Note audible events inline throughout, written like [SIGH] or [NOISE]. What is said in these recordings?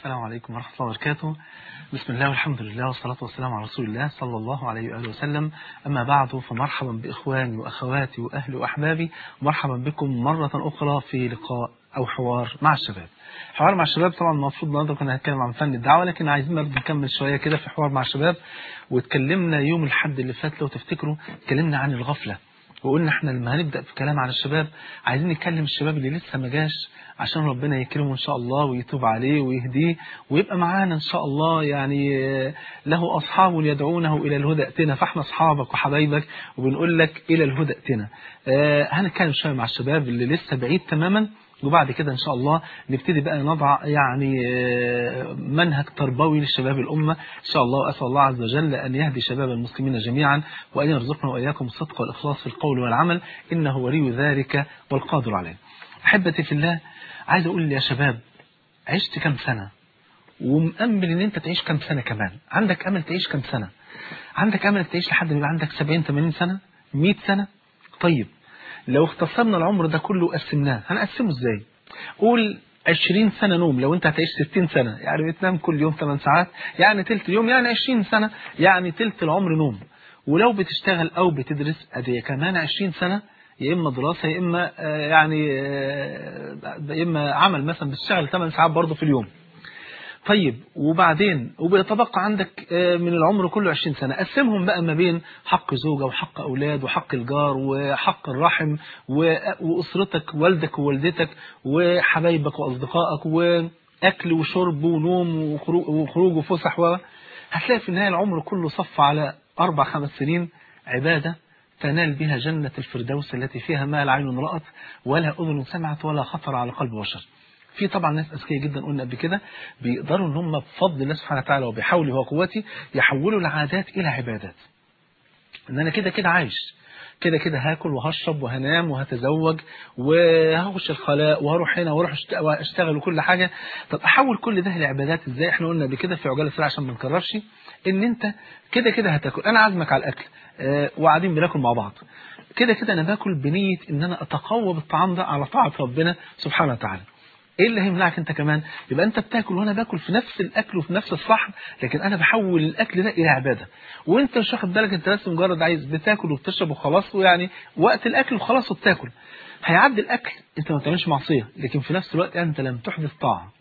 السلام عليكم ورحمة الله وبركاته. بسم الله والحمد لله والصلاة والسلام على رسول الله صلى الله عليه وآله وسلم. أما بعد فمرحبا بإخواني وأخواتي وأهلي وأحبابي. مرحبا بكم مرة أخرى في لقاء أو حوار مع الشباب. حوار مع الشباب طبعا المفروض النهارده كنا هنتكلم عن فن الدعوة لكن عايزين برضه نكمل شوية كده في حوار مع الشباب. واتكلمنا يوم الحد اللي فات لو تفتكروا اتكلمنا عن الغفلة. وقلنا إحنا لما هنبدأ في كلام عن الشباب عايزين نتكلم الشباب اللي لسه ما جاش عشان ربنا يكرمه إن شاء الله ويتوب عليه ويهديه ويبقى معانا إن شاء الله يعني له أصحاب يدعونه إلى الهدى ائتنا فاحنا أصحابك وحبايبك وبنقول لك إلى الهدى ائتنا. آه هنتكلم شوية مع الشباب اللي لسه بعيد تماما. وبعد كده إن شاء الله نبتدي بقى نضع يعني منهج تربوي للشباب الأمة. إن شاء الله وأسأل الله عز وجل أن يهدي شباب المسلمين جميعا وأن يرزقنا وإياكم الصدق والإخلاص في القول والعمل. إنه ولي ذلك والقادر عليه. أحبتي في الله عايز أقول يا شباب عشت كم سنة؟ ومأمل إن أنت تعيش كم سنة كمان. عندك أمل تعيش كم سنة؟ عندك أمل تعيش لحد ما يبقى عندك 70 80 سنة؟ 100 سنة؟ طيب لو اختصرنا العمر ده كله وقسمناه هنقسمه إزاي؟ قول 20 سنة نوم لو أنت هتعيش 60 سنة يعني بتنام كل يوم 8 ساعات يعني تلت اليوم يعني 20 سنة يعني تلت العمر نوم. ولو بتشتغل أو بتدرس أدي كمان 20 سنة يا إما دراسة يا إما يعني يا إما عمل مثلا بتشتغل 8 ساعات برضه في اليوم. طيب وبعدين وبيتبقى عندك من العمر كله 20 سنة. قسمهم بقى ما بين حق زوجة وحق أولاد وحق الجار وحق الرحم وأسرتك والدك ووالدتك وحبايبك وأصدقائك وأكل وشرب ونوم وخروج وفسح و هتلاقي في النهاية العمر كله صف على أربع خمس سنين عبادة تنال بها جنة الفردوس التي فيها ما لا عين رأت ولا أذن سمعت ولا خطر على قلب بشر. في طبعا ناس أذكياء جدا قلنا قبل كده بيقدروا إن هم بفضل الله سبحانه وتعالى وبحوله وقوته يحولوا العادات إلى عبادات. إن أنا كده كده عايش. كده كده هاكل وهشرب وهنام وهتزوج وهخش الخلاء وهروح هنا وأروح اشتغل وكل حاجة. طب أحول كل ده لعبادات إزاي؟ إحنا قلنا قبل كده في عجالة سريعه عشان ما نكررش إن أنت كده كده هتاكل. أنا عازمك على الأكل أه وقاعدين بناكل مع بعض. كده كده أنا باكل بنية إن أنا أتقوى بالطعام ده على طاعة ربنا سبحانه وتعالى. إيه اللي هيمنعك أنت كمان؟ يبقى أنت بتاكل وأنا باكل في نفس الأكل وفي نفس الصحن لكن أنا بحول الأكل ده إلى عبادة. وأنت مش واخد بالك أنت بس مجرد عايز بتاكل وبتشرب وخلاص ويعني وقت الأكل وخلاص وبتاكل. هيعدي الأكل أنت ما بتعملش معصية لكن في نفس الوقت أنت لم تحدث طاعة.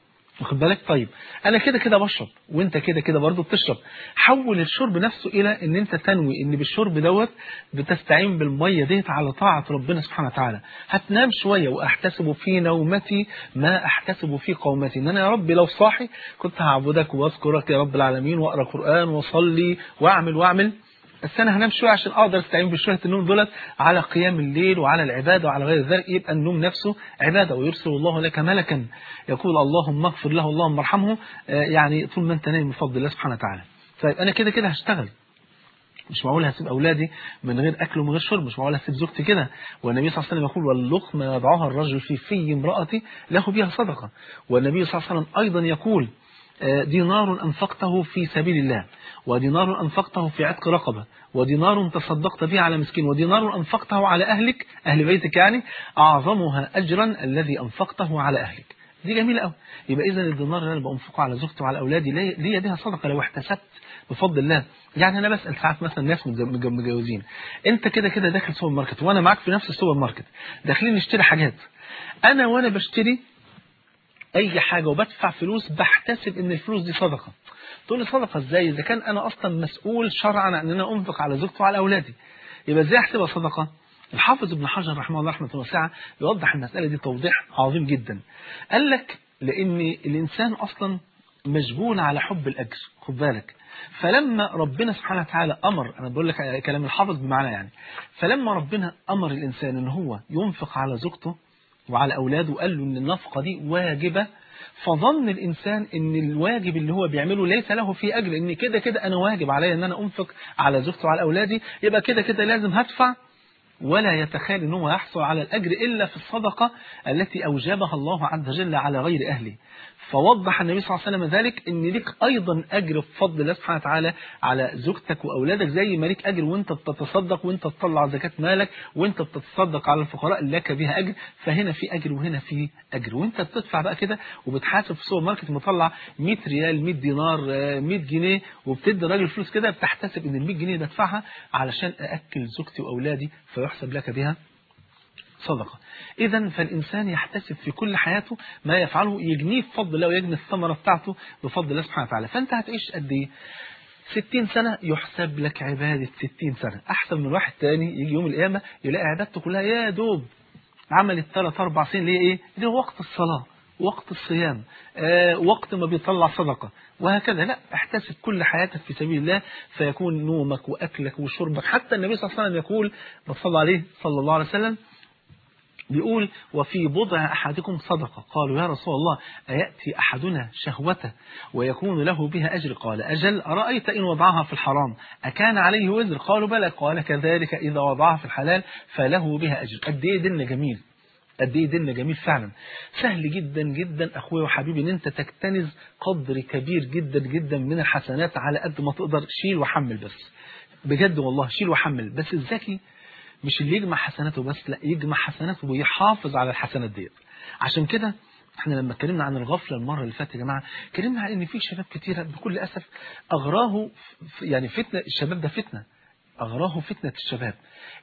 واخد بالك؟ طيب أنا كده كده بشرب وأنت كده كده برضه بتشرب. حول الشرب نفسه إلى إن أنت تنوي إن بالشرب دوت بتستعين بالمية ديت على طاعة ربنا سبحانه وتعالى. هتنام شوية وأحتسب في نومتي ما أحتسب في قومتي. إن أنا يا رب لو صاحي كنت هعبدك وأذكرك يا رب العالمين وأقرأ قرآن وأصلي وأعمل وأعمل. بس أنا هنام شوية عشان أقدر أستعين بشوية النوم دولت على قيام الليل وعلى العبادة وعلى غير ذلك. يبقى النوم نفسه عبادة. ويرسل الله لك ملكا. يقول اللهم اغفر له اللهم ارحمه. يعني طول ما أنت نايم بفضل الله سبحانه وتعالى. طيب أنا كده كده هشتغل. مش معقول هسيب أولادي من غير أكل ومن غير شرب. مش معقول هسيب زوجتي كده. والنبي صلى الله عليه وسلم يقول واللقمة يضعها الرجل في في امرأتي له بها صدقة. والنبي صلى الله عليه وسلم أيضا يقول دينار أنفقته في سبيل الله ودينار أنفقته في عتق رقبة ودينار تصدقت به على مسكين ودينار أنفقته على أهلك أهل بيتك يعني أعظمها أجرا الذي أنفقته على أهلك. دي جميلة قوي يبقى إذا الدينار اللي أنا بأنفقه على زوجتي وعلى أولادي ليا بها صدقة لو احتسبت بفضل الله. يعني أنا بسأل ساعات مثلا ناس متجوزين أنت كده كده داخل سوبر ماركت وأنا معاك في نفس السوبر ماركت داخلين نشتري حاجات أنا وأنا بشتري أي حاجة وبدفع فلوس بحتسب إن الفلوس دي صدقة. تقول لي صدقة إزاي؟ إذا كان أنا أصلا مسؤول شرعا إن أنا أنفق على زوجتي وعلى أولادي. يبقى إزاي أحسبها صدقة؟ الحافظ ابن حجر رحمه الله رحمة واسعة يوضح المسألة دي توضيح عظيم جدا. قال لك لأن الإنسان أصلا مشغول على حب الأجر خد بالك. فلما ربنا سبحانه وتعالى أمر أنا بقول لك كلام الحافظ بمعنى يعني. فلما ربنا أمر الإنسان إن هو ينفق على زوجته وعلى أولاده وقال له إن النفقة دي واجبة فظن الإنسان إن الواجب اللي هو بيعمله ليس له فيه أجر إن كده كده أنا واجب عليا إن أنا أنفق على زوجتي وعلى أولادي يبقى كده كده لازم هدفع. ولا يتخيل إن هو يحصل على الأجر إلا في الصدقة التي أوجبها الله عز وجل على غير أهله. فوضح النبي صلى الله عليه وسلم ذلك إن ليك أيضا أجر بفضل الله سبحانه وتعالى على زوجتك وأولادك زي ما ليك أجر وأنت بتتصدق وأنت تطلع زكاة مالك وأنت بتتصدق على الفقراء لك بها أجر فهنا في أجر وهنا في أجر. وأنت بتدفع بقى كده وبتحاسب في السوبر ماركت مطلع 100 ريال 100 دينار 100 جنيه وبتدي الراجل فلوس كده بتحتسب إن ال 100 جنيه بدفعها علشان أأكل زوجتي وأولادي فيحسب لك بها صدقة. إذا فالإنسان يحتسب في كل حياته ما يفعله يجنيه بفضل الله ويجني الثمرة بتاعته بفضل الله سبحانه وتعالى. فأنت هتعيش قد إيه؟ 60 سنة يحسب لك عبادة 60 سنة. أحسن من واحد تاني يجي يوم القيامة يلاقي عبادته كلها يا دوب عملت 3 4 سنين ليه إيه؟ هو وقت الصلاة وقت الصيام آه وقت ما بيطلع صدقة وهكذا. لا احتسب كل حياتك في سبيل الله فيكون نومك وأكلك وشربك. حتى النبي صلى الله عليه وسلم يقول صلى عليه صلى الله عليه وسلم بيقول وفي بضع أحدكم صدقة. قالوا يا رسول الله أيأتي أحدنا شهوته ويكون له بها أجر؟ قال أجل أرأيت إن وضعها في الحرام؟ أكان عليه وزر؟ قالوا بلى. قال كذلك إذا وضعها في الحلال فله بها أجر. قد إيه دين جميل؟ قد إيه ديننا جميل فعلا. سهل جدا جدا أخويا وحبيبي إن أنت تكتنز قدر كبير جدا جدا من الحسنات على قد ما تقدر. شيل وحمل بس. بجد والله شيل وحمل. بس الذكي مش اللي يجمع حسناته بس لا يجمع حسناته ويحافظ على الحسنات ديت. عشان كده إحنا لما اتكلمنا عن الغفلة المرة اللي فاتت يا جماعة اتكلمنا عن إن في شباب كتيره بكل أسف أغراه يعني فتنة الشباب ده فتنة. أغراه فتنة الشباب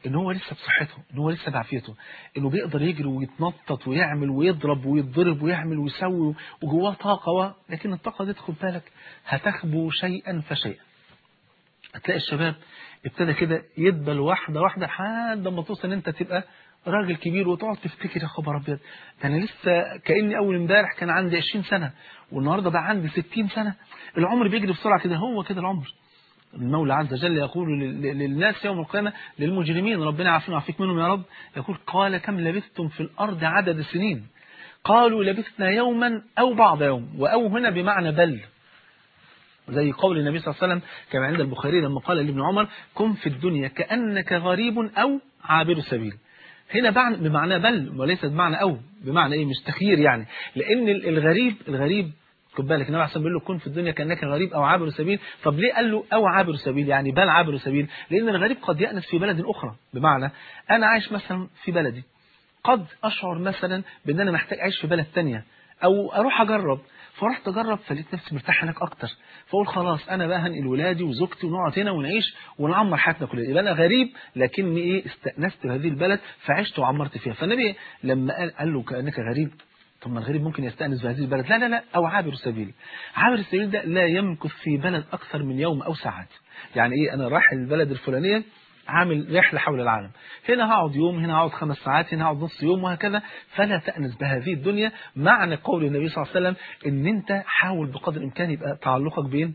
إن هو لسه بصحته إن هو لسه بعافيته إنه بيقدر يجري ويتنطط ويعمل ويضرب ويتضرب ويعمل ويسوي وجواه طاقة و... لكن الطاقة دي خد بالك هتخبو شيئا فشيئا. هتلاقي الشباب ابتدى كده يدبل واحدة واحدة لحد ما توصل إن أنت تبقى راجل كبير وتقعد تفتكر يا خبر أبيض ده أنا لسه كأني أول امبارح كان عندي 20 سنة والنهاردة بقى عندي 60 سنة. العمر بيجري بسرعة كده هو كده العمر. المولى عز وجل يقول للناس يوم القيامة للمجرمين ربنا عافينا وعافيك منهم يا رب يقول قال كم لبثتم في الأرض عدد السنين قالوا لبثنا يوما أو بعض يوم وأو هنا بمعنى بل. زي قول النبي صلى الله عليه وسلم كما عند البخاري لما قال لابن عمر كن في الدنيا كأنك غريب أو عابر سبيل. هنا بمعنى بل وليس بمعنى أو بمعنى إيه؟ مش تخيير يعني. لأن الغريب الغريب خد بالك النبي عليه بيقول له كن في الدنيا كأنك غريب أو عابر سبيل. طب ليه قال له أو عابر سبيل يعني بل عابر سبيل. لأن الغريب قد يأنس في بلد أخرى. بمعنى أنا عايش مثلا في بلدي. قد أشعر مثلا بأن أنا محتاج أعيش في بلد تانية. أو أروح أجرب. فرحت اجرب فلقيت نفسي مرتاح هناك أكتر. فأقول خلاص أنا بقى هنقل ولادي وزوجتي ونقعد هنا ونعيش ونعمر حياتنا كلها. يبقى أنا غريب لكني إيه استأنست بهذه البلد فعشت وعمرت فيها. فالنبي لما قال, قال له كأنك غريب طب ما الغريب ممكن يستأنس بهذه البلد؟ لا لا لا أو عابر السبيل. عابر السبيل ده لا يمكث في بلد أكثر من يوم أو ساعات. يعني إيه أنا رايح البلد الفلانية عامل رحلة حول العالم. هنا هقعد يوم هنا هقعد خمس ساعات هنا هقعد نص يوم وهكذا. فلا تأنس بهذه الدنيا معنى قول النبي صلى الله عليه وسلم إن أنت حاول بقدر الإمكان يبقى تعلقك بين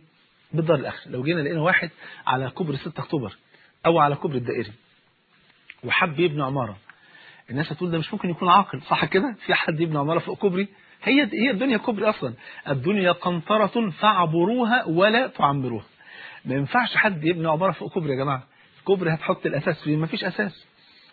بالدار الآخرة. لو جينا لقينا واحد على كوبري 6 أكتوبر أو على كوبري الدائري وحب يبني عمارة. الناس هتقول ده مش ممكن يكون عاقل صح كده؟ في حد يبني عمارة فوق كوبري؟ هي هي الدنيا كوبري أصلا. الدنيا قنطرة فاعبروها ولا تعمروها. ما ينفعش حد يبني عمارة فوق كوبري يا جماعة. كوبري هتحط الأساس فيه؟ فيش أساس.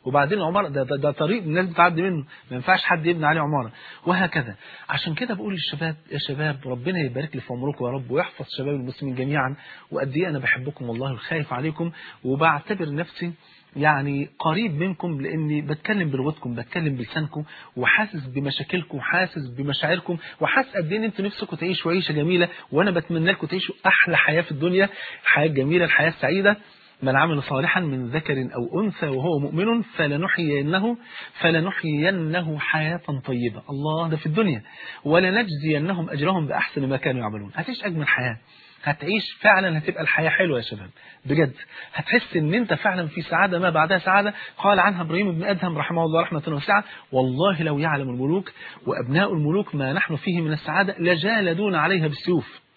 وبعدين عمارة ده, ده, ده طريق الناس بتعدي منه. ما ينفعش حد يبني عليه عمارة. وهكذا. عشان كده بقول للشباب يا شباب ربنا يبارك لي في عمركم يا رب ويحفظ شباب المسلمين جميعا. وقد إيه أنا بحبكم والله وخايف عليكم. وبعتبر نفسي يعني قريب منكم لأني بتكلم بلغتكم بتكلم بلسانكم وحاسس بمشاكلكم وحاسس بمشاعركم وحاسس قد إيه إن أنتوا نفسكم تعيشوا عيشة جميلة وأنا بتمنى لكم تعيشوا أحلى حياة في الدنيا الحياة الجميله الحياة السعيدة. من عمل صالحا من ذكر أو أنثى وهو مؤمن فلنحيينه فلنحيينه حياة طيبة. الله ده في الدنيا. ولنجزينهم أجرهم بأحسن ما كانوا يعملون. هتعيش أجمل حياة. هتعيش فعلا هتبقى الحياة حلوة يا شباب. بجد. هتحس إن أنت فعلا في سعادة ما بعدها سعادة. قال عنها إبراهيم بن أدهم رحمه الله رحمة واسعة والله لو يعلم الملوك وأبناء الملوك ما نحن فيه من السعادة لجالدون عليها بالسيوف.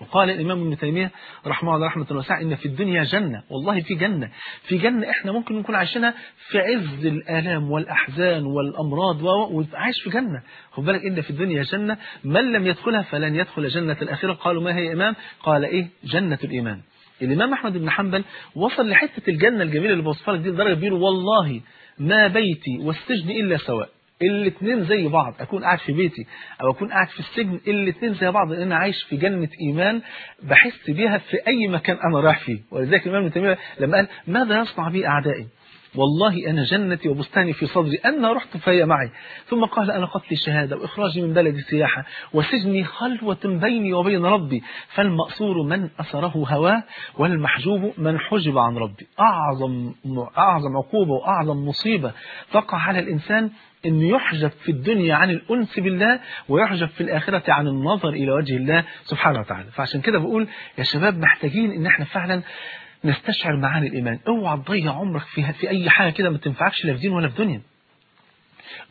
وقال الإمام ابن تيمية رحمه الله رحمة واسعة إن في الدنيا جنة والله في جنة في جنة إحنا ممكن نكون عايشينها في عز الآلام والأحزان والأمراض وعايش في جنة. خد بالك إن في الدنيا جنة من لم يدخلها فلن يدخل جنة الآخرة. قالوا ما هي إمام؟ قال إيه؟ جنة الإيمان. الإمام أحمد بن حنبل وصل لحتة الجنة الجميلة اللي بوصفها لك دي لدرجة بيقول والله ما بيتي والسجن إلا سواء. الاثنين زي بعض أكون قاعد في بيتي أو أكون قاعد في السجن الاثنين زي بعض لأن أنا عايش في جنة إيمان بحس بيها في أي مكان أنا رايح فيه. ولذلك الإمام ابن تيمية لما قال ماذا يصنع بي أعدائي؟ والله أنا جنتي وبستاني في صدري أنا رحت فهي معي. ثم قال أنا قتلي شهادة وإخراجي من بلدي سياحة وسجني خلوة بيني وبين ربي. فالمأسور من أسره هواه والمحجوب من حجب عن ربي. أعظم, أعظم عقوبة وأعظم مصيبة تقع على الإنسان أن يحجب في الدنيا عن الأنس بالله ويحجب في الآخرة عن النظر إلى وجه الله سبحانه وتعالى. فعشان كده بقول يا شباب محتاجين أن إحنا فعلا نستشعر معاني الإيمان. اوعى تضيع عمرك في, في أي حاجة كده ما تنفعكش لا في دين ولا في دنيا.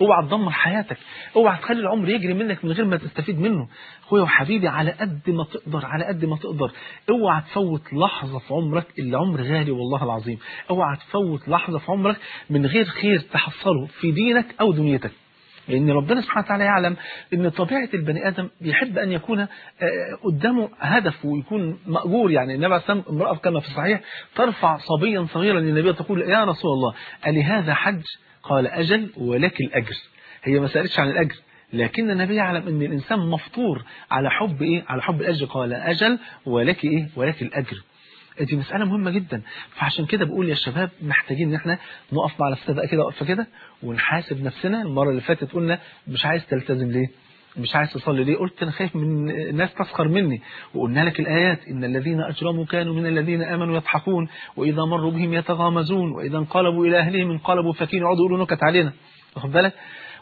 اوعى تدمر حياتك. اوعى تخلي العمر يجري منك من غير ما تستفيد منه. اخويا وحبيبي على قد ما تقدر على قد ما تقدر. اوعى تفوت لحظة في عمرك العمر غالي والله العظيم. اوعى تفوت لحظة في عمرك من غير خير تحصله في دينك أو دنيتك. لأن ربنا سبحانه وتعالى يعلم أن طبيعة البني آدم يحب أن يكون قدامه هدف ويكون مأجور. يعني النبي عليه الصلاة امرأة كما في الصحيح ترفع صبيا صغيرا للنبي تقول يا رسول الله ألي هذا حج؟ قال أجل ولك الأجر. هي ما سألتش عن الأجر لكن النبي يعلم أن الإنسان مفطور على حب إيه؟ على حب الأجر. قال أجل ولك إيه؟ ولك الأجر. دي مسألة مهمة جدا. فعشان كده بقول يا شباب محتاجين إن إحنا نقف مع نفسنا بقى كده وقفة كده ونحاسب نفسنا. المرة اللي فاتت قلنا مش عايز تلتزم ليه؟ مش عايز تصلي ليه؟ قلت أنا خايف من الناس تسخر مني. وقلنا لك الآيات إن الذين أجرموا كانوا من الذين آمنوا يضحكون وإذا مروا بهم يتغامزون وإذا انقلبوا إلى أهلهم انقلبوا فكين يقعدوا يقولوا نكت علينا. واخد بالك؟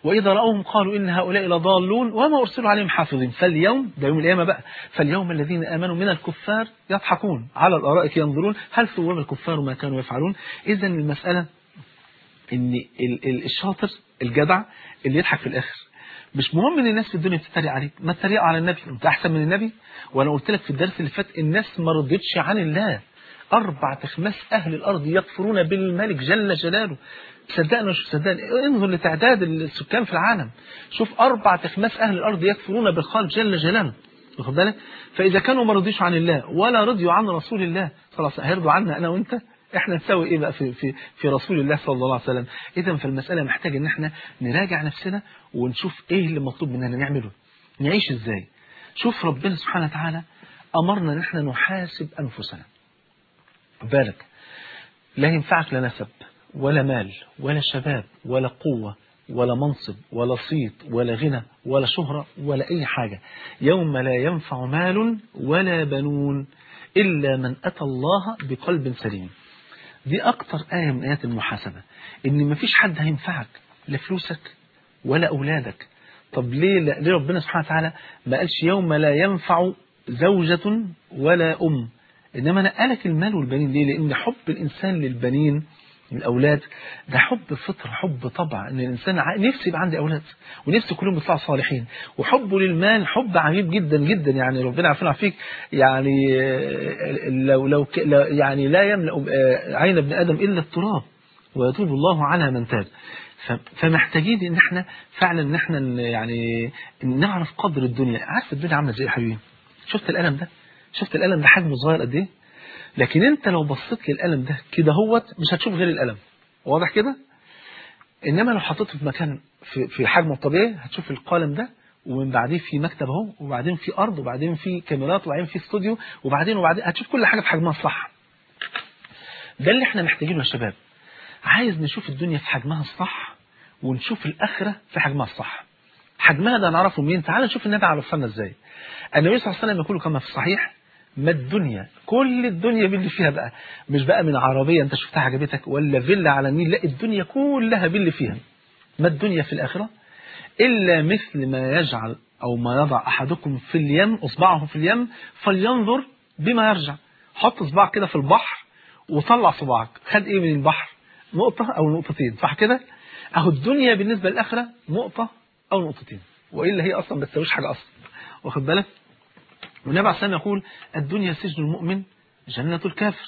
وإذا رأوهم قالوا إن هؤلاء لضالون وما أرسلوا عليهم حافظين. فاليوم ده يوم القيامة بقى فاليوم الذين آمنوا من الكفار يضحكون على الأرائك ينظرون هل ثواب الكفار ما كانوا يفعلون؟ إذا المسألة إن الشاطر الجدع اللي يضحك في الآخر. مش مهم إن الناس في الدنيا بتتريق عليك. ما تتريقوا على النبي. أنت أحسن من النبي؟ وأنا قلت لك في الدرس اللي فات الناس ما رضيتش عن الله. أربع تخماس أهل الأرض يكفرون بالملك جل جلاله. صدقنا مش صدقنا انظر لتعداد السكان في العالم. شوف أربع تخماس أهل الأرض يكفرون بالخالق جل جلاله. واخد بالك؟ فإذا كانوا ما رضيش عن الله ولا رضيوا عن رسول الله خلاص هيرضوا عنا أنا وأنت. إحنا نسوي إيه بقى في, في, في رسول الله صلى الله عليه وسلم؟ اذا فالمسألة محتاجة إن إحنا نراجع نفسنا ونشوف إيه اللي مطلوب مننا نعمله. نعيش إزاي؟ شوف ربنا سبحانه وتعالى أمرنا إن إحنا نحاسب أنفسنا. بالك. لا ينفعك لا نسب. ولا مال ولا شباب ولا قوة ولا منصب ولا صيت ولا غنى ولا شهرة ولا أي حاجة. يوم لا ينفع مال ولا بنون إلا من أتى الله بقلب سليم. دي أكتر آية من آيات المحاسبة. إن مفيش حد هينفعك لا فلوسك ولا أولادك. طب ليه, ليه ربنا سبحانه وتعالى ما قالش يوم لا ينفع زوجة ولا أم؟ إنما نقلك المال والبنين. ليه؟ لأن حب الإنسان للبنين الأولاد. ده حب فطر حب طبع إن الإنسان نفسه يبقى عندي أولاد ونفسه كلهم يطلعوا صالحين. وحبه للمال حب عجيب جدا جدا يعني ربنا عارفين فيك. يعني لو لو يعني لا يملأ عين ابن آدم إلا التراب ويتوب الله على من تاب. فمحتاجين إن إحنا فعلا إن إحنا يعني نعرف قدر الدنيا. عارف الدنيا عاملة إزاي يا حبيبي؟ شفت القلم ده؟ شفت القلم ده حجمه صغير قد إيه؟ لكن انت لو بصيت للقلم ده كده هوت مش هتشوف غير القلم. واضح كده؟ انما لو حطيته في مكان في, في حجمه الطبيعي هتشوف القلم ده ومن بعدين في مكتب اهو وبعدين في أرض وبعدين في كاميرات وبعدين في استوديو وبعدين وبعدين هتشوف كل حاجة في حجمها الصح. ده اللي إحنا محتاجينه يا شباب. عايز نشوف الدنيا في حجمها الصح ونشوف الآخرة في حجمها الصح. حجمها ده نعرفه منين؟ تعال نشوف النبي عرفنا إزاي. النبي صلى الله عليه وسلم يقول كما في الصحيح ما الدنيا؟ كل الدنيا باللي فيها بقى. مش بقى من عربية انت شفتها عجبتك ولا فيلا على النيل لا الدنيا كلها باللي فيها. ما الدنيا في الآخرة؟ إلا مثل ما يجعل أو ما يضع أحدكم في اليم أصبعه في اليم فلينظر بما يرجع. حط صباع كده في البحر وطلع صباعك. خد إيه من البحر؟ نقطة أو نقطتين صح كده؟ أهو الدنيا بالنسبة للآخرة نقطة أو نقطتين وإلا هي أصلا ما تسويش حاجة أصلا. واخد بالك؟ والنبي عليه الصلاة يقول الدنيا سجن المؤمن جنة الكافر.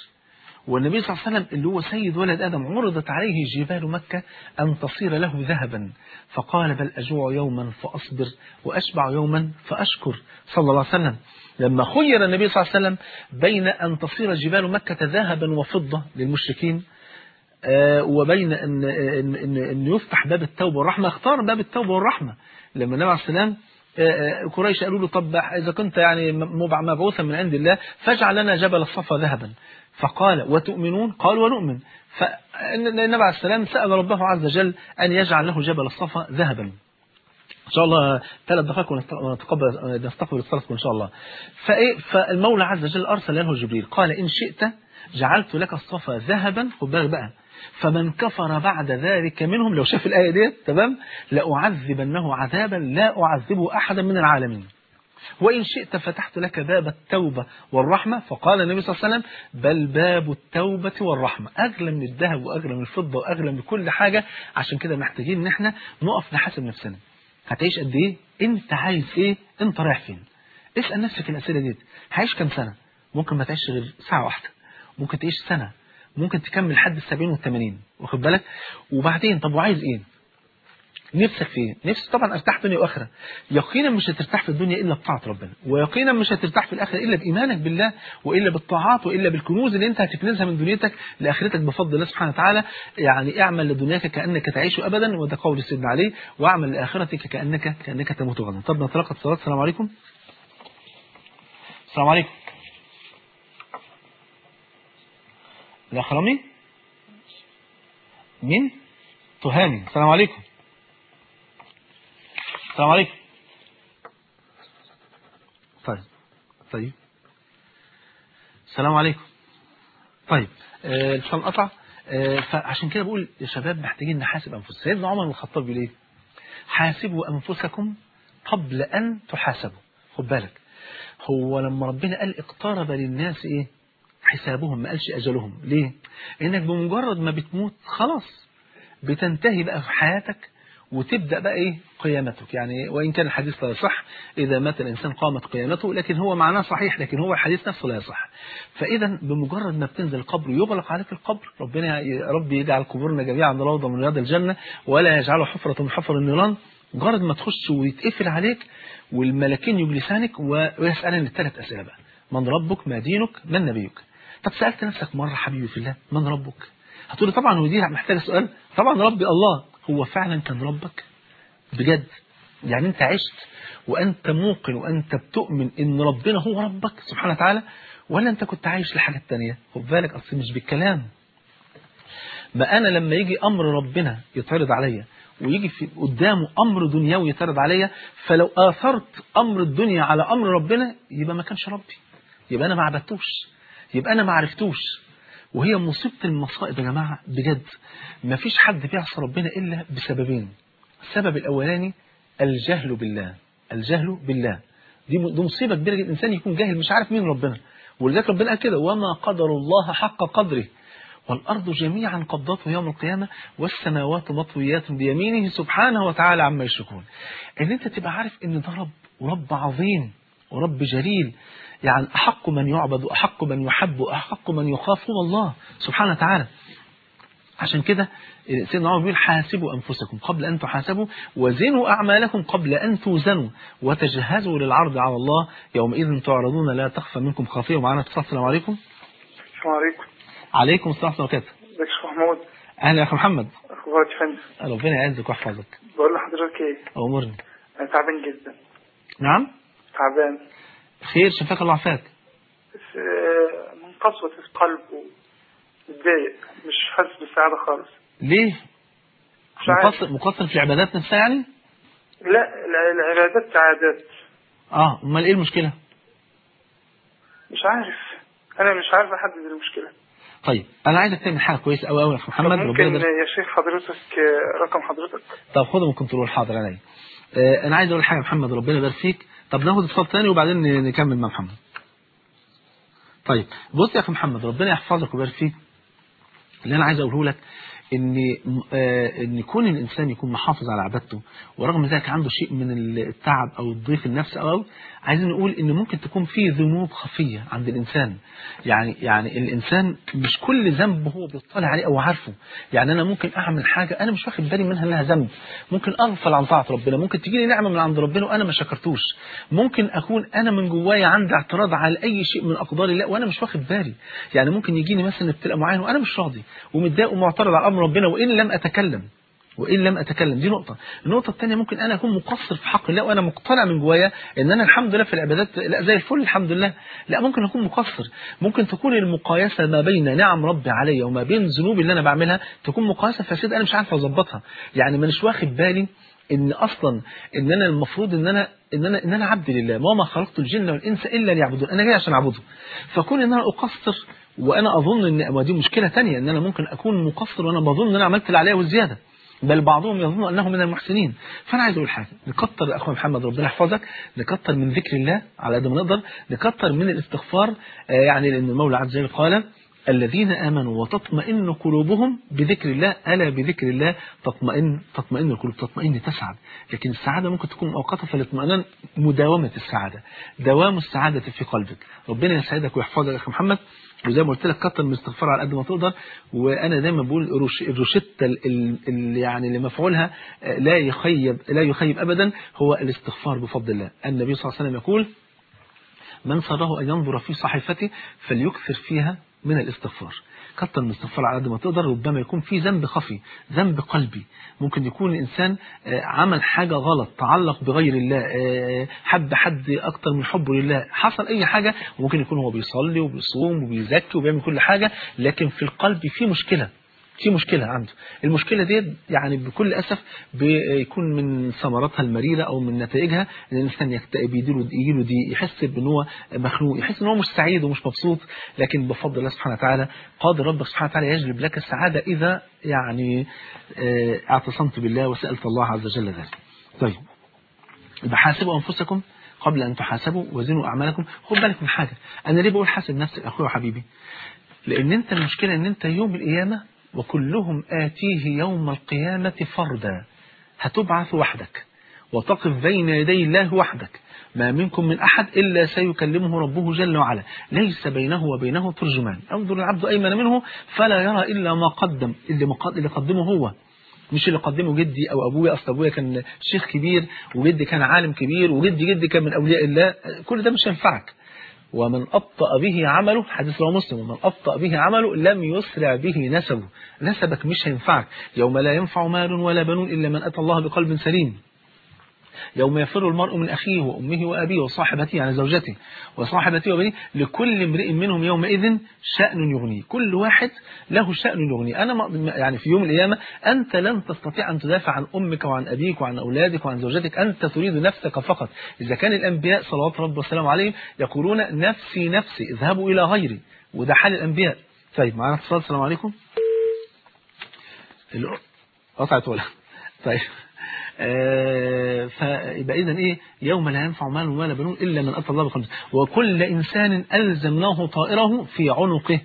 والنبي صلى الله عليه وسلم اللي هو سيد ولد آدم عرضت عليه جبال مكة أن تصير له ذهبا. فقال بل أجوع يوما فأصبر وأشبع يوما فأشكر. صلى الله عليه وسلم. لما خير النبي صلى الله عليه وسلم بين أن تصير جبال مكة ذهبا وفضة للمشركين آه، وبين أن أن أن, إن يفتح باب التوبة والرحمة. اختار باب التوبة والرحمة. لما النبي عليه السلام آه، آه، قريش قالوا له طب إذا كنت يعني مبع- مبعوثا من عند الله فاجعل لنا جبل الصفا ذهبا. فقال وتؤمنون؟ قال ونؤمن. فالنبي عليه السلام سأل ربه عز وجل أن يجعل له جبل الصفا ذهبا. إن شاء الله ثلاث دقائق ونتقبل نستقبل اتصالكم إن شاء الله. فإيه؟ فالمولى عز وجل أرسل له جبريل. قال إن شئت جعلت لك الصفا ذهبا. خد بالك بقى. فمن كفر بعد ذلك منهم لو شاف الآية ديت تمام؟ لأعذبنه عذابا لا أعذبه احدا من العالمين. وإن شئت فتحت لك باب التوبة والرحمة. فقال النبي صلى الله عليه وسلم بل باب التوبة والرحمة. أغلى من الذهب وأغلى من الفضة وأغلى من كل حاجة. عشان كده محتاجين إن إحنا نقف نحاسب نفسنا. هتعيش قد إيه؟ أنت عايز إيه؟ أنت رايح فين؟ اسأل نفسك الأسئلة دي هعيش كام سنة؟ ممكن ما تعيش غير ساعة واحدة. ممكن تعيش سنة ممكن تكمل لحد السبعين والثمانين واخد بالك؟ وبعدين طب وعايز إيه؟ نفسك في إيه؟ نفسك طبعا أرتاح دنيا وآخرة. يقينا مش هترتاح في الدنيا إلا بطاعة ربنا ويقينا مش هترتاح في الآخرة إلا بإيمانك بالله وإلا بالطاعات وإلا بالكنوز اللي أنت هتكنزها من دنيتك. لآخرتك بفضل الله سبحانه وتعالى يعني اعمل لدنياك كأنك تعيش ابدا وده قول سيدنا علي واعمل لآخرتك كأنك كأنك تموت غدا. طب نتلقى اتصالات. السلام عليكم. السلام عليكم. الاخ رامي مين؟ تهاني. السلام عليكم. السلام عليكم. طيب. طيب. السلام عليكم. طيب. آه، الإتصال قطع آه، فعشان كده بقول يا شباب محتاجين نحاسب أنفسنا. سيدنا عمر بن الخطاب بيقول إيه؟ حاسبوا أنفسكم قبل أن تحاسبوا. خد بالك. هو لما ربنا قال اقترب للناس إيه؟ حسابهم ما قالش أجلهم. ليه؟ إنك بمجرد ما بتموت خلاص بتنتهي بقى في حياتك وتبدأ بقى إيه؟ قيامتك. يعني وإن كان الحديث لا يصح إذا مات الإنسان قامت قيامته لكن هو معناه صحيح لكن هو الحديث نفسه لا يصح. فإذا بمجرد ما بتنزل القبر يغلق عليك القبر. ربنا يا رب يجعل قبورنا جميعا روضة من رياض الجنة ولا يجعله حفرة من حفر النيران. مجرد ما تخش ويتقفل عليك والملكين يجلسانك ويسألن الثلاث أسئلة بقى من ربك؟ ما دينك؟ من نبيك؟ طب سألت نفسك مرة حبيبي في الله من ربك؟ هتقولي طبعا ودي محتاجة سؤال. طبعا ربي الله هو فعلا كان ربك؟ بجد. يعني أنت عشت وأنت موقن وأنت بتؤمن إن ربنا هو ربك سبحانه وتعالى ولا أنت كنت عايش لحاجة تانية؟ خد بالك أصل مش بالكلام. ما أنا لما يجي أمر ربنا يتعرض عليا ويجي في قدامه أمر دنيوي يتعرض عليا فلو آثرت أمر الدنيا على أمر ربنا يبقى ما كانش ربي. يبقى أنا ما عبدتوش. يبقى أنا ما عرفتوش. وهي مصيبة المصائب يا جماعة بجد. ما فيش حد بيعصى ربنا إلا بسببين. السبب الأولاني الجهل بالله. الجهل بالله. دي مصيبة كبيرة جدا. الإنسان يكون جاهل مش عارف مين ربنا. ولذلك ربنا قال كده وما قدر الله حق قدره. والأرض جميعا قبضته يوم القيامة والسماوات مطويات بيمينه سبحانه وتعالى عما يشركون. إن أنت تبقى عارف إن ده رب ورب عظيم ورب جليل. يعني أحق من يعبد وأحق من يحب وأحق من يخاف هو الله سبحانه وتعالى. عشان كده سيدنا عمر بيقول حاسبوا أنفسكم قبل أن تحاسبوا وزنوا أعمالكم قبل أن توزنوا وتجهزوا للعرض على الله يومئذ تعرضون لا تخفى منكم خافية. ومعنا اتصال. السلام عليكم. السلام عليكم. عليكم السلام ورحمة الله وبركاته. محمود. أهلا يا أخي محمد. أخبارك يا فندم؟ ربنا يعزك ويحفظك. بقول لحضرتك إيه؟ أمرني. أنا تعبان جدا. نعم؟ تعبان. خير شفاك الله عافاك بس آه، من قسوة القلب ومتضايق مش حاسس بالسعادة خالص. ليه؟ مقصر, مقصر في العبادات نفسها يعني؟ لا الع- العبادات عادات. آه أمال إيه المشكلة؟ مش عارف. أنا مش عارف أحدد المشكلة. طيب أنا عايزك تعمل حاجة كويسة قوي قوي يا محمد ممكن يا شيخ حضرتك آه، رقم حضرتك؟ طب خده من كنترول حاضر عليا. أنا عايز أقول حاجة محمد ربنا يبارك فيك طب ناخد اتصال تاني وبعدين نكمل مع محمد. طيب بص يا أخي محمد ربنا يحفظك ويبارك فيك اللي أنا عايز أقوله لك إن آه إن كون الإنسان يكون محافظ على عبادته ورغم ذلك عنده شيء من التعب أو الضيق النفسي أو عايزين نقول إن ممكن تكون في ذنوب خفية عند الإنسان. يعني يعني الإنسان مش كل ذنب هو بيطلع عليه أو عارفه. يعني أنا ممكن أعمل حاجة أنا مش واخد بالي منها إنها ذنب. ممكن أغفل عن طاعة ربنا ممكن تجي لي نعمة من عند ربنا وأنا ما شكرتوش. ممكن أكون أنا من جوايا عندي اعتراض على أي شيء من اقدار الله وأنا مش واخد بالي. يعني ممكن يجيني مثلا ابتلاء معين وأنا مش راضي ومتضايق ومعترض على أمر ربنا وإن لم أتكلم وإن لم أتكلم. دي نقطة. النقطة الثانية ممكن أنا أكون مقصر في حق الله وأنا مقتنع من جوايا إن أنا الحمد لله في العبادات لا زي الفل الحمد لله. لا ممكن أكون مقصر. ممكن تكون المقايسة ما بين نعم ربي عليا وما بين ذنوبي اللي أنا بعملها تكون مقايسة فاسدة أنا مش عارف أظبطها. يعني مانيش واخد بالي إن أصلا إن أنا المفروض إن أنا إن أنا إن أنا عبد لله. وما خلقت الجن والإنس إلا ليعبدون. أنا جاي عشان أعبده. فكون إن أنا أقصر وأنا أظن إن ودي مشكلة ثانية إن أنا ممكن أكون مقصر وأنا بظن إن أنا عملت اللي عليا والزيادة. بل بعضهم يظن أنه من المحسنين. فأنا عايز أقول حاجة. نكتر يا اخويا محمد ربنا يحفظك. نكتر من ذكر الله على قد ما نقدر. نكتر من الاستغفار آه يعني لأن المولى عز وجل قال الذين آمنوا وتطمئن قلوبهم بذكر الله. ألا بذكر الله تطمئن تطمئن القلوب تطمئن تسعد. لكن السعادة ممكن تكون مؤقتة فالاطمئنان مداومة السعادة. دوام السعادة في قلبك. ربنا يسعدك ويحفظك يا أخي محمد. وزي ما قلت لك كتر من الاستغفار على قد ما تقدر. وأنا دايما بقول الروشتة اللي يعني لمفعولها لا يخيب لا يخيب ابدا هو الاستغفار بفضل الله. النبي صلى الله عليه وسلم يقول من سره أن ينظر في صحيفته فليكثر فيها من الاستغفار. كتر من الاستغفار على قد ما تقدر ربما يكون في ذنب خفي ذنب قلبي. ممكن يكون الإنسان عمل حاجة غلط تعلق بغير الله حب حد أكتر من حبه لله. حصل أي حاجة وممكن يكون هو بيصلي وبيصوم وبيزكي وبيعمل كل حاجة لكن في القلب في مشكلة. في مشكلة عنده. المشكلة دي يعني بكل أسف بيكون من ثمراتها المريرة أو من نتائجها إن الإنسان يكتئب يجيله يجيله دي يحس بأن هو مخنوق يحس أن هو مش سعيد ومش مبسوط لكن بفضل الله سبحانه وتعالى قادر ربك سبحانه وتعالى يجلب لك السعادة إذا يعني اعتصمت بالله وسألت الله عز وجل ذلك. طيب. يبقى حاسبوا أنفسكم قبل أن تحاسبوا وزنوا أعمالكم. خد بالك من حاجة. أنا ليه بقول حاسب نفسك أخوي وحبيبي. لأن أنت المشكلة أن أنت يوم القيامة وكلهم آتيه يوم القيامة فردا. هتبعث وحدك وتقف بين يدي الله وحدك. ما منكم من أحد إلا سيكلمه ربه جل وعلا. ليس بينه وبينه ترجمان. انظر العبد أيمن منه فلا يرى إلا ما قدم. اللي قدمه هو. مش اللي قدمه جدي أو أبويا. أصل أبويا كان شيخ كبير وجدي كان عالم كبير وجدي جدي كان من أولياء الله. كل ده مش هينفعك. ومن أبطأ به عمله حديث رواه مسلم ومن أبطأ به عمله لم يسرع به نسبه. نسبك مش هينفعك. يوم لا ينفع مال ولا بنون إلا من أتى الله بقلب سليم. يوم يفر المرء من أخيه وأمه وأبيه وصاحبته يعني زوجته وصاحبته وبنيه لكل امرئ منهم يومئذ شأن يغنيه. كل واحد له شأن يغنيه. أنا يعني في يوم القيامة أنت لن تستطيع أن تدافع عن أمك وعن أبيك وعن أولادك وعن زوجتك. أنت تريد نفسك فقط. إذا كان الأنبياء صلوات رب والسلام عليهم يقولون نفسي نفسي اذهبوا إلى غيري. وده حال الأنبياء. طيب معنا اتصال السلام عليكم. قطعت ولا؟ طيب. فيبقى اذا إيه؟ يوم لا ينفع مال ولا بنون إلا من أتى الله بقلب وكل إنسان ألزمناه طائره في عنقه.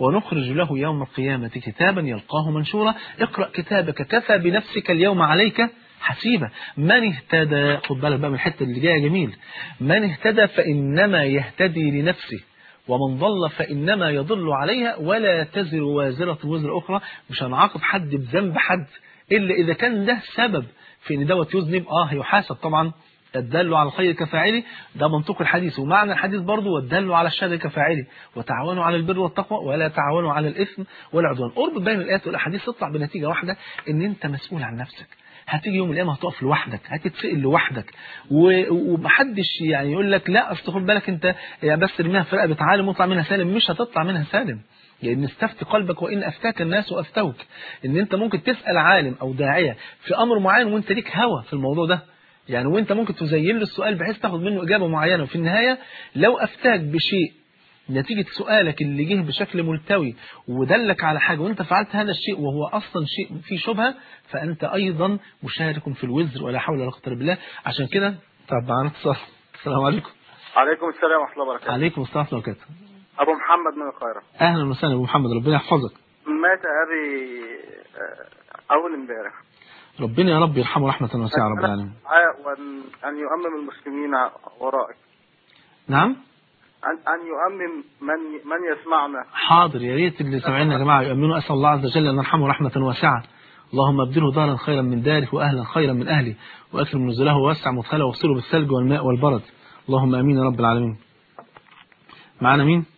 ونخرج له يوم القيامة كتابا يلقاه منشورا. اقرأ كتابك كفى بنفسك اليوم عليك حسيبة من اهتدى؟ خد بالك بقى من الحتة اللي جاية جميل. من اهتدى فإنما يهتدي لنفسه. ومن ضل فإنما يضل عليها. ولا تزر وازرة وزر أخرى. مش هنعاقب حد بذنب حد. إلا إذا كان ده سبب. في إن دوت يذنب آه هيحاسب طبعا الدل على الخير كفاعله. ده منطق الحديث ومعنى الحديث برضه والدل على الشر كفاعله. وتعاونوا على البر والتقوى ولا تعاونوا على الإثم والعدوان قرب بين الآيات والاحاديث تطلع بنتيجة واحدة إن أنت مسؤول عن نفسك. هتيجي يوم القيامة هتقف لوحدك هتتسال لوحدك. ومحدش يعني يقول لك لا اصل خد بالك أنت يعني بس ارميها في رقبه عالم واطلع منها سالم. مش هتطلع منها سالم. لأن استفت قلبك وإن أفتاك الناس وأفتوك. إن أنت ممكن تسأل عالم أو داعية في أمر معين وأنت ليك هوى في الموضوع ده. يعني وأنت ممكن تزين له السؤال بحيث تاخد منه إجابة معينة. وفي النهاية لو أفتاك بشيء نتيجة سؤالك اللي جه بشكل ملتوي ودلك على حاجة وأنت فعلت هذا الشيء وهو أصلا شيء فيه شبهة فأنت أيضا مشارك في الوزر ولا حول ولا قوة بالله. عشان كده طب اتصال. السلام عليكم. عليكم السلام ورحمة الله وبركاته. عليكم السلام ورحمة الله وبركاته. أبو محمد من القاهرة. أهلا وسهلا أبو محمد ربنا يحفظك. مات أبي آه، أول امبارح. ربنا يا رب يرحمه رحمة واسعة رب العالمين. أن يؤمم المسلمين ورائك. نعم؟ ان أن يؤمم من من يسمعنا. حاضر يا ريت اللي سامعيننا يا جماعة يؤمنوا. أسأل الله عز وجل أن يرحمه رحمة واسعة. اللهم ابدله دارا خيرا من داره وأهلا خيرا من أهله. وأكرم نزله ووسع مدخله واغسله بالثلج والماء والبرد. اللهم آمين يا رب العالمين. معنا مين؟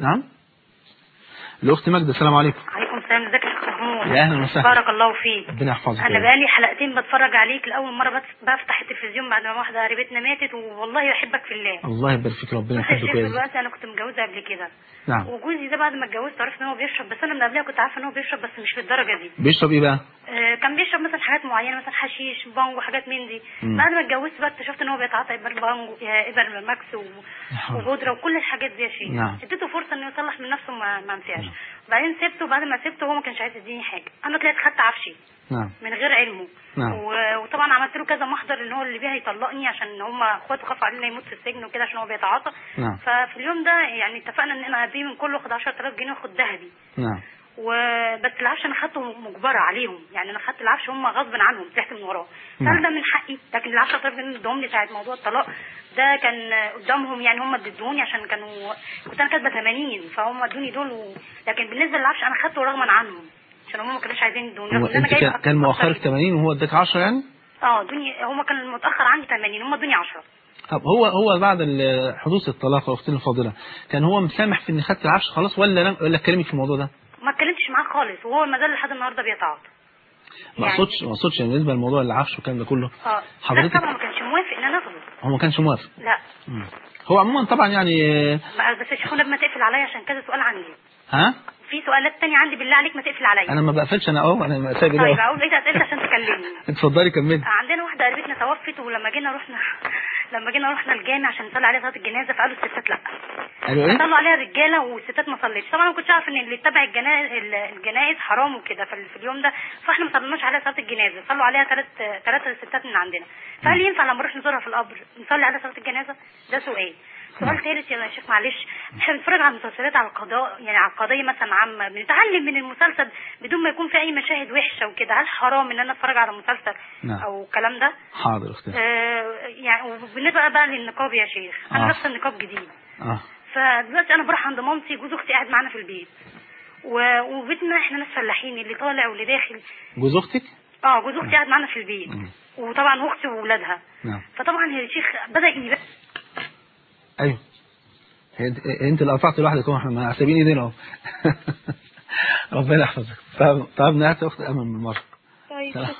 نعم. الأخت ماجدة السلام عليكم. عليكم السلام ازيك يا أهلا وسهلا. بارك الله فيك. ربنا يحفظك أنا. بقالي حلقتين بتفرج عليك. لأول مرة بفتح التلفزيون بعد ما واحدة قريبتنا ماتت والله بحبك في الله. الله يبارك فيك ربنا بس يا دلوقتي أنا كنت متجوزة قبل كده. نعم. وجوزي ده بعد ما اتجوزت عرفت إن هو بيشرب بس أنا من قبلها كنت عارفة إن هو بيشرب بس مش بالدرجه دي. بيشرب إيه بقى؟ آه، كان بيشرب مثلا حاجات معينة مثلا حشيش بانجو حاجات من دي. بعد ما اتجوزت بقى اكتشفت إن هو بيتعاطى إبر بانجو إبر ماكس وبودره وكل الحاجات دي يا شيخ. نعم. اديته فرصة إنه يصلح من نفسه ما ما نفعش نعم. بعدين سبته بعد ما سبته هو ما كانش عايز يديني حاجة. أنا طلعت خدت عفشي. نعم. من غير علمه. نعم. وطبعا عملت له كذا محضر إن هو اللي بيه هيطلقني عشان هم أخواته خافوا عليه إنه يموت في السجن وكده عشان هو بيتعاطى نعم. ففي اليوم ده يعني اتفقنا إن أنا هديه من كله اخد 10000 جنيه واخد ذهبي. نعم. وبس العفش أنا خدته مجبرة عليهم. يعني أنا خدت العفش هم غصب عنهم طلعت من وراه. نعم. هل ده من حقي؟ لكن العفش 10000 جنيه اللي ادوهم لي ساعة موضوع الطلاق ده كان قدامهم يعني هم ادوني عشان كانوا كنت أنا كاتبة 80 فهم ادوني دول و... لكن بالنسبة للعفش أنا خدته رغما عنهم. عشان هم ما كانوش عايزين يدوني. هو أنا أنت كان- مؤخرك منهم. 80 وهو اداك 10 يعني؟ آه دنيا هم كان المتاخر عندي 80 هم ادوني 10 طب هو هو بعد حدوث الطلاق يا اختنا الفاضلة كان هو مسامح في ان خدت العفش خلاص ولا لم- ولا كلمك في الموضوع ده؟ ما اتكلمتش معاه خالص وهو ما زال لحد النهارده بيتعاطى. ما يعني- اقصدش ما أقصدش يعني بالنسبة لموضوع العفش والكلام ده كله. آه حضرتك- طبعا ما كانش موافق إن أنا اخده هو ما كانش موافق؟ لا. مم. هو عموما طبعا يعني بقى بس شوفوا لما تقفل عليا عشان كذا سؤال عندي ها؟ في سؤالات تانية عندي بالله عليك ما تقفل عليا. أنا ما بقفلش أنا أهو أنا سايب طيب أقول بقيت اسئله عشان تكلمني؟ [LAUGHS] اتفضلي كملي. عندنا واحدة قريبتنا توفت ولما جينا رحنا [LAUGHS] لما جينا رحنا الجامع عشان نصلي عليها صلاة الجنازة فقالوا الستات لأ. قالوا إيه؟ صلوا عليها الرجالة والستات ما صليتش. طبعا أنا ما كنتش عارفة إن اللي يتبع الجنائز الجنائز حرام وكده في في اليوم ده فإحنا ما صليناش عليها صلاة الجنازة. صلوا عليها ثلاث ثلاثة ستات من عندنا. فهل ينفع لما نروح نزورها في القبر نصلي عليها صلاة الجنازة؟ ده سؤال. سؤال ثالث يا شيخ معلش إحنا بنتفرج على المسلسلات على القضاء يعني على القضية مثلا عامة بنتعلم من المسلسل بدون ما يكون في أي مشاهد وحشة وكده. هل حرام إن أنا أتفرج على مسلسل نعم. أو الكلام ده؟ حاضر أختي آه يعني وبالنسبة بقى للنقاب يا شيخ أنا آه. لابسة النقاب جديد. آه. فدلوقتي أنا بروح عند مامتي جوز أختي قاعد معانا في البيت. و- وبيتنا إحنا ناس فلاحين اللي طالع واللي داخل. جوز أختك؟ آه جوز أختي قاعد معانا في البيت. مم. وطبعا أختي واولادها نعم. فطبعا يا شيخ بدأ يبقى أيوه. انت اللي قطعت لوحدك إحنا ما سايبين إيدينا أهو. [LAUGHS] ربنا يحفظك. طب طب نهات اخت أمل من مره طيب سلام.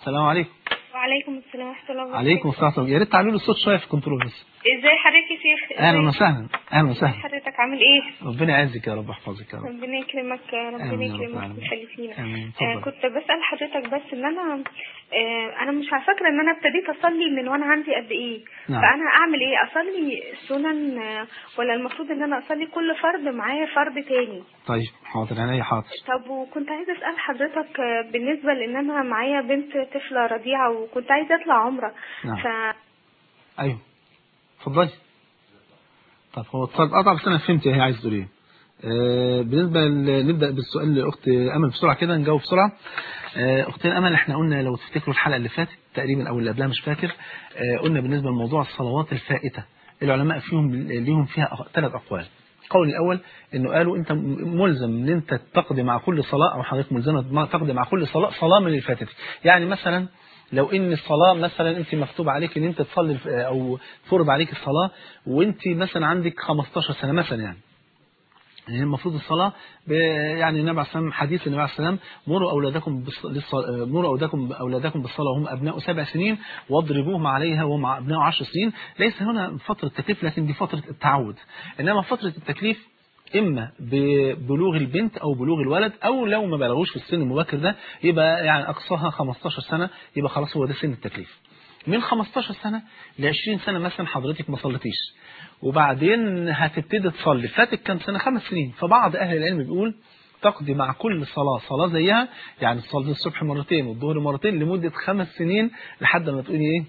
السلام عليكم. وعليكم السلام ورحمة الله وبركاته. عليكم السلام. يا ريت تعلوا لي الصوت شوية في الكنترول بس. إزاي حضرتك؟ شيخ. أهلا وسهلا. أهلا وسهلا. حضرتك عامل إيه؟ ربنا يعزك يا رب يحفظك يا رب. ربنا يكرمك ربنا يا رب يكرمك العالمين. ويخلي فينا. آه. كنت بسأل حضرتك بس إن أنا آه أنا مش على فاكرة إن أنا ابتديت أصلي من وأنا عندي قد إيه. نعم. فأنا أعمل إيه؟ أصلي سنن آه، ولا المفروض إن أنا أصلي كل فرض معايا فرض تاني؟ طيب حاضر عينيا حاضر. طب وكنت عايزة أسأل حضرتك آه، بالنسبة لإن أنا معايا بنت طفلة رضيعة وكنت عايزة أطلع عمرة. نعم. ف أيوه. اتفضلي. طب هو اتصال قطع بس أنا فهمت هي عايز تقول إيه. آه، بالنسبة نبدأ بالسؤال لأخت أمل بسرعة كده نجاوب بسرعة. آه، اختنا أمل إحنا قلنا لو تفتكروا الحلقة اللي فاتت تقريبا أو اللي قبلها مش فاكر آه، قلنا بالنسبة لموضوع الصلوات الفائتة العلماء فيهم ليهم فيها ثلاث أقوال. القول الأول إنه قالوا أنت ملزم إن أنت تقضي مع كل صلاة أو حضرتك ملزمة تقضي مع كل صلاة صلاة من الفاتت يعني مثلا لو إن الصلاة مثلا أنت مكتوب عليك إن أنت تصلي أو فرض عليك الصلاة وأنت مثلا عندك 15 سنة مثلا يعني. يعني المفروض الصلاة يعني النبي عليه السلام حديث النبي عليه السلام مروا أولادكم مروا أولادكم أولادكم بالصلاة وهم أبناء سبع سنين واضربوهم عليها وهم أبناء عشر سنين. ليس هنا فترة تكليف لكن دي فترة التعود. إنما فترة التكليف إما ببلوغ البنت أو بلوغ الولد أو لو ما بلغوش في السن المبكر ده يبقى يعني أقصاها 15 سنة يبقى خلاص هو ده سن التكليف. من 15 سنة ل 20 سنة مثلا حضرتك ما صليتيش. وبعدين هتبتدي تصلي. فاتك كام سنة؟ خمس سنين. فبعض أهل العلم بيقول تقضي مع كل صلاة صلاة زيها يعني تصلي الصبح مرتين والظهر مرتين لمدة خمس سنين لحد ما تقولي إيه؟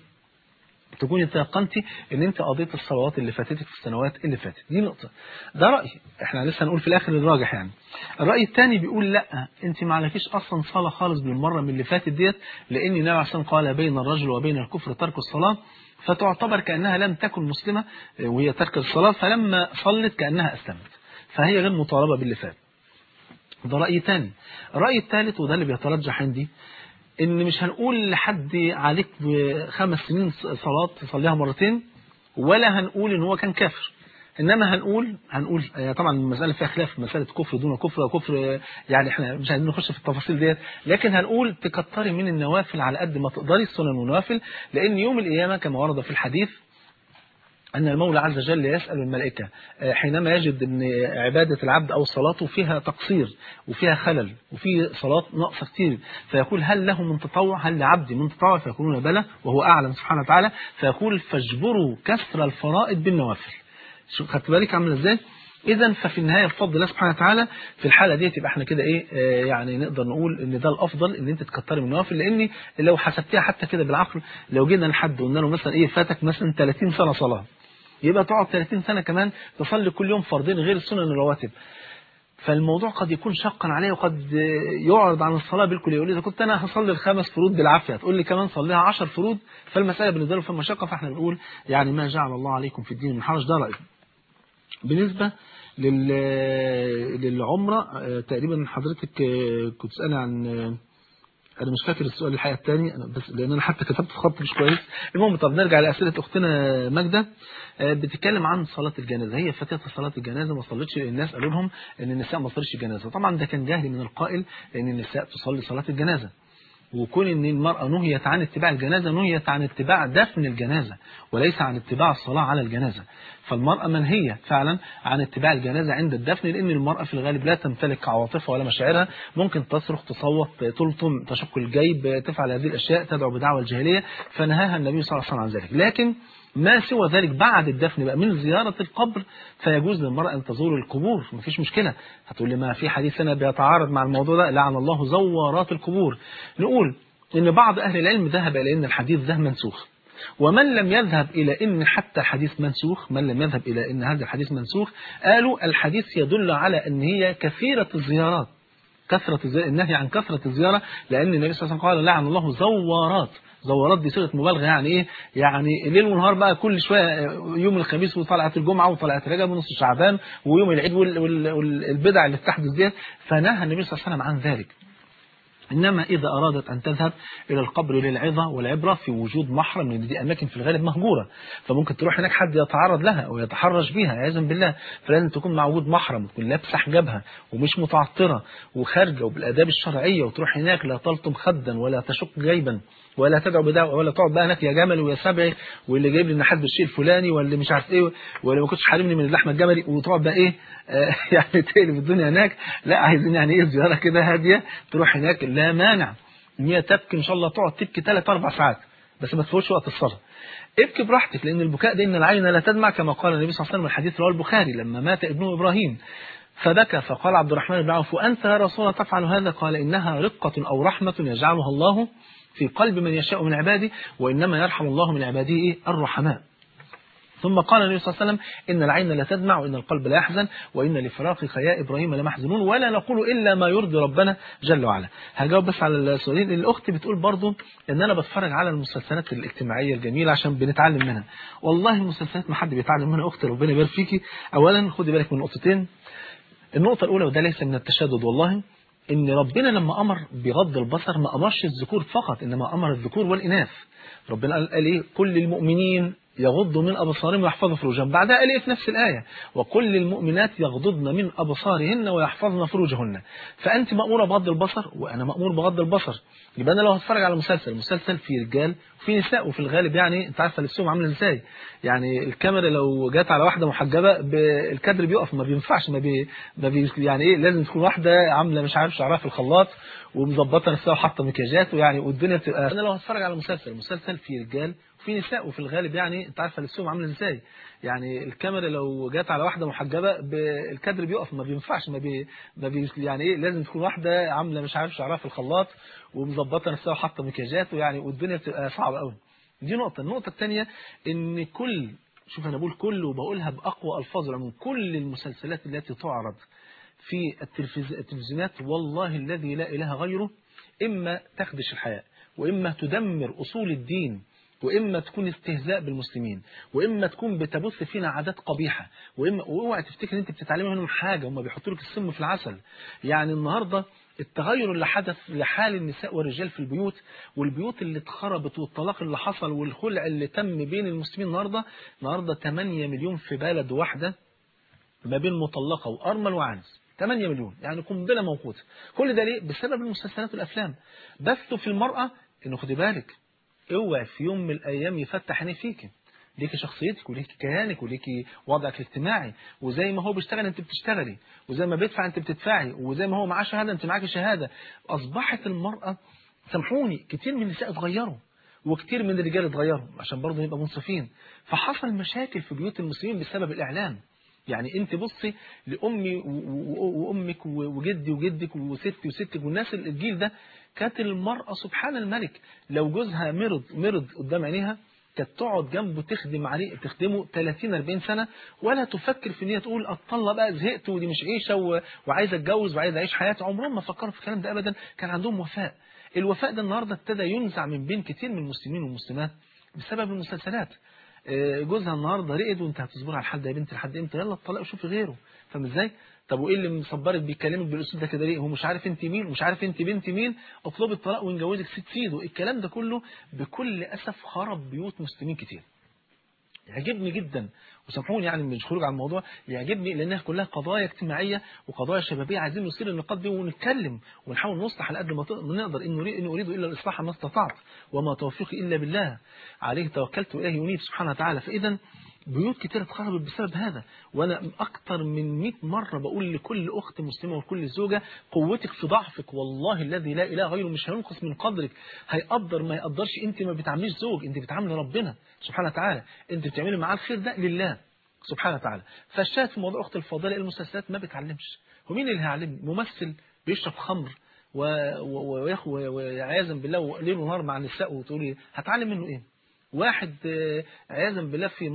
تكوني تيقنتي ان انت قضيت الصلوات اللي فاتتك في السنوات اللي فاتت. دي نقطة. ده رأي. إحنا لسه هنقول في الآخر الراجح يعني. الرأي الثاني بيقول لأ انت ما عليكيش أصلا صلاة خالص بالمرة من اللي فاتت ديت لأن النبي عليه والسلام قال بين الرجل وبين الكفر ترك الصلاة فتعتبر كأنها لم تكن مسلمة وهي ترك الصلاة فلما صلت كأنها أسلمت. فهي غير مطالبة باللي فات. ده رأي تاني. الرأي الثالث وده اللي بيترجح عندي إن مش هنقول لحد عليك بخمس سنين صلاة تصليها مرتين ولا هنقول إن هو كان كافر. إنما هنقول هنقول طبعا المسألة فيها خلاف مسألة كفر دون كفر وكفر يعني إحنا مش عايزين نخش في التفاصيل ديت لكن هنقول تكتري من النوافل على قد ما تقدري السنن والنوافل لأن يوم القيامة كما ورد في الحديث أن المولى عز وجل يسأل الملائكة حينما يجد أن عبادة العبد أو صلاته فيها تقصير وفيها خلل وفي صلاة ناقصة كتير فيقول هل له من تطوع؟ هل لعبدي من تطوع؟ فيقولون بلى وهو أعلم سبحانه وتعالى فيقول فاجبروا كسر الفرائض بالنوافل. خدت بالك عامل إزاي؟ اذا ففي النهاية بفضل الله سبحانه وتعالى في الحالة دي تبقى إحنا كده إيه آه يعني نقدر نقول إن ده الأفضل إن أنت تكتري من النوافل لأن لو حسبتيها حتى كده بالعقل لو جينا لحد وقلنا له مثلا إيه فاتك مثلا 30 سنة صلاة يبقى تقعد 30 سنة كمان تصلي كل يوم فردين غير السنن الرواتب. فالموضوع قد يكون شقا عليه وقد يعرض عن الصلاة بالكل. يقول إذا كنت أنا هصلي الخمس فروض بالعافية تقول لي كمان صليها عشر فروض؟ فالمسألة بالنسبة له في مشقة فإحنا بنقول يعني ما جعل الله عليكم في الدين من حرج. ده رأيي. بالنسبة لل... للعمرة تقريبا حضرتك كنت تسألي عن أنا مش فاكر السؤال الحقيقة الثاني أنا بس لأن أنا حتى كتبت خط مش كويس. المهم طب نرجع لأسئلة أختنا ماجدة. بتتكلم عن صلاة الجنازة. هي فاتتها صلاة الجنازة ما صلتش الناس قالوا لهم إن النساء ما صلتش الجنازة. طبعا ده كان جهل من القائل إن النساء تصلي صلاة الجنازة. وكون إن المرأة نهيت عن اتباع الجنازة نهيت عن اتباع دفن الجنازة وليس عن اتباع الصلاة على الجنازة. فالمرأة منهية فعلا عن اتباع الجنازة عند الدفن لأن المرأة في الغالب لا تمتلك عواطفها ولا مشاعرها. ممكن تصرخ تصوت تلطم تشق الجيب تفعل هذه الأشياء تدعو بدعوة الجاهلية فنهاها النبي صلى الله عليه وسلم عن ذلك. لكن ما سوى ذلك بعد الدفن بقى من زيارة القبر فيجوز للمرأة أن تزور القبور. مفيش مشكلة. هتقول لي ما في حديث هنا بيتعارض مع الموضوع ده؟ لعن الله زوارات القبور. نقول إن بعض أهل العلم ذهب إلى أن الحديث ده منسوخ. ومن لم يذهب إلى أن حتى حديث منسوخ من لم يذهب إلى أن هذا الحديث منسوخ قالوا الحديث يدل على أن هي كثيرة الزيارات. كثرة النهي عن كثرة الزيارة لأن النبي صلى الله عليه وسلم قال لعن الله زوارات. زورات دي صيغه مبالغة يعني إيه؟ يعني ليل ونهار بقى كل شوية يوم الخميس وطلعت الجمعة وطلعت رجب ونص شعبان ويوم العيد والبدع اللي بتحدث ديت فنهى النبي صلى الله عليه وسلم عن ذلك. إنما إذا أرادت أن تذهب إلى القبر للعظة والعبرة في وجود محرم لأن دي أماكن في الغالب مهجورة فممكن تروح هناك حد يتعرض لها أو يتحرش بيها عياذا بالله. فلازم تكون مع وجود محرم وتكون لابسة حجابها ومش متعطرة وخارجة وبالآداب الشرعية وتروح هناك لا تلطم خدا ولا تشق جيبا. ولا تدعو بدعوة ولا تقعد بقى هناك يا جمل ويا سبعي واللي جايب لي النحاس بالشيء الفلاني واللي مش عارف إيه ولا ما كنتش حارمني من اللحمة الجملي وتقعد بقى إيه آه [LAUGHS] يعني تقلب الدنيا هناك. لا عايزين يعني إيه زيارة كده هادية تروح هناك. لا مانع. ان هي تبكي إن شاء الله تقعد تبكي ثلاث أربع ساعات بس ما تفوتش وقت الصلاة. ابكي براحتك لأن البكاء ده إن العين لا تدمع كما قال النبي صلى الله عليه وسلم الحديث رواه البخاري. لما مات ابنه إبراهيم فبكى فقال عبد الرحمن بن عوف وانت يا رسول الله تفعل هذا؟ قال إنها رقة أو رحمة يجعلها الله في قلب من يشاء من عباده وإنما يرحم الله من عباده إيه؟ الرحماء. ثم قال النبي صلى الله عليه وسلم إن العين لا تدمع وإن القلب لا يحزن وإن لفراقك يا إبراهيم لمحزنون ولا نقول إلا ما يرضي ربنا جل وعلا. هجاوب بس على السؤالين. الأخت بتقول برضو إن أنا بتفرج على المسلسلات الاجتماعية الجميلة عشان بنتعلم منها. والله المسلسلات ما حد بيتعلم منها أختي ربنا يبارك فيكي. أولا خدي بالك من نقطتين. النقطة الأولى وده ليس من التشدد والله إن ربنا لما أمر بغض البصر ما أمرش الذكور فقط إنما أمر الذكور والإناث. ربنا قال, إيه؟ كل المؤمنين يغضوا من أبصارهم ويحفظوا فروجهم. بعدها قال في نفس الآية. وكل المؤمنات يغضضن من أبصارهن ويحفظن فروجهن. فأنت ماموره بغض البصر وأنا مأمور بغض البصر. يبقى أنا لو هتفرج على مسلسل مسلسل فيه رجال وفي نساء وفي الغالب يعني أنت عارفة لبسهم عامل إزاي. يعني الكاميرا لو جت على واحدة محجبة الكادر بيقف ما بينفعش ما بي, ما بي يعني إيه لازم تكون واحدة عاملة مش عارف شعرها في الخلاط ومظبطة نفسها وحاطة مكياجات ويعني والدنيا بتبقى. أنا لو هتفرج على مسلسل مسلسل فيه رجال وفي نساء وفي الغالب يعني أنت عارفة لبسهم عامل إزاي. يعني الكاميرا لو جت على واحدة محجبة الكادر بيقف ما بينفعش ما بي, ما بي يعني إيه لازم تكون واحدة عاملة مش عارف شعرها في الخلاط ومظبطة نفسها وحاطة مكياجات ويعني والدنيا بتبقى صعبة قوي دي نقطة. النقطة الثانية إن كل شوف أنا بقول كل وبقولها بأقوى ألفاظ العموم كل المسلسلات التي تعرض في التلفز- التلفزيونات والله الذي لا إله غيره إما تخدش الحياة وإما تدمر أصول الدين وإما تكون استهزاء بالمسلمين وإما تكون بتبث فينا عادات قبيحة واما وأوعى تفتكر إن أنت بتتعلمي منهم حاجة هم بيحطوا لك السم في العسل. يعني النهارده التغير اللي حدث لحال النساء والرجال في البيوت والبيوت اللي اتخربت والطلاق اللي حصل والخلع اللي تم بين المسلمين النهارده النهارده 8 مليون في بلد واحدة ما بين مطلقة وأرمل وعنز. 8 مليون يعني قنبلة موقوتة. كل ده ليه؟ بسبب المسلسلات والأفلام. بثوا في المرأة إنه خدي بالك اوعي في يوم من الأيام يفتح عينيه فيكي ليكي شخصيتك وليكي كيانك وليكي وضعك الاجتماعي. وزي ما هو بيشتغل انت بتشتغلي. وزي ما بيدفع انت بتدفعي. وزي ما هو معاه شهادة انت معاكي شهادة. أصبحت المرأة سامحوني كتير من النساء اتغيروا. وكتير من الرجال اتغيروا عشان برضه نبقى منصفين. فحصل مشاكل في بيوت المسلمين بسبب الإعلام. يعني انت بصي لامي وامك وجدي وجدك وستي وستك والناس الجيل ده كانت المرأة سبحان الملك لو جوزها مرض مرض قدام عينيها كانت تقعد جنبه تخدم عليه تخدمه 30 40 سنة ولا تفكر في إن هي تقول اطلع بقى زهقت ودي مش عيشة و... وعايز أتجوز وعايز أعيش حياتي. عمرهم ما فكروا في الكلام ده ابدا كان عندهم وفاء. الوفاء ده النهارده ابتدى ينزع من بين كتير من المسلمين والمسلمات بسبب المسلسلات. جوزها النهارده رقد وانت هتصبري على الحال ده يا بنت لحد إمتى؟ يلا اتطلقي وشوفي غيره. فاهم إزاي؟ طب وايه اللي مصبرك بيكلمك بالاسلوب ده كده ليه؟ هو مش عارف انت مين ومش عارف انت بنت مين؟ اطلبي الطلاق ونجوزك ست سيدو الكلام ده كله بكل أسف خرب بيوت مسلمين كتير. يعجبني جدا. وسامحوني يعني مش خروج عن الموضوع يعجبني لأنها كلها قضايا اجتماعية وقضايا شبابية عايزين نثير النقاط دي ونتكلم ونحاول نصلح على قد ما نقدر إن اريد إن أريد إلا الإصلاح ما استطعت وما توفيقي إلا بالله. عليه توكلت وإليه ينيب سبحانه وتعالى. فاذا بيوت كتير اتخربت بسبب هذا. وأنا أكتر من 100 مرة بقول لكل أخت مسلمة وكل زوجة قوتك في ضعفك والله الذي لا إله غيره مش هينقص من قدرك. هيقدر ما يقدرش. أنت ما بتعامليش زوج أنت بتعاملي ربنا سبحانه وتعالى. أنت بتعملي معاه الخير ده لله سبحانه وتعالى. فالشاهد في موضوع أخت الفاضله المسلسلات ما بتعلمش. ومين اللي هيعلمني؟ ممثل بيشرب خمر و- و- ويخ- و- وعياذا بالله ليل ونهار مع النساء وتقولي هتعلم منه إيه؟ واحد آه، عياذا بالله في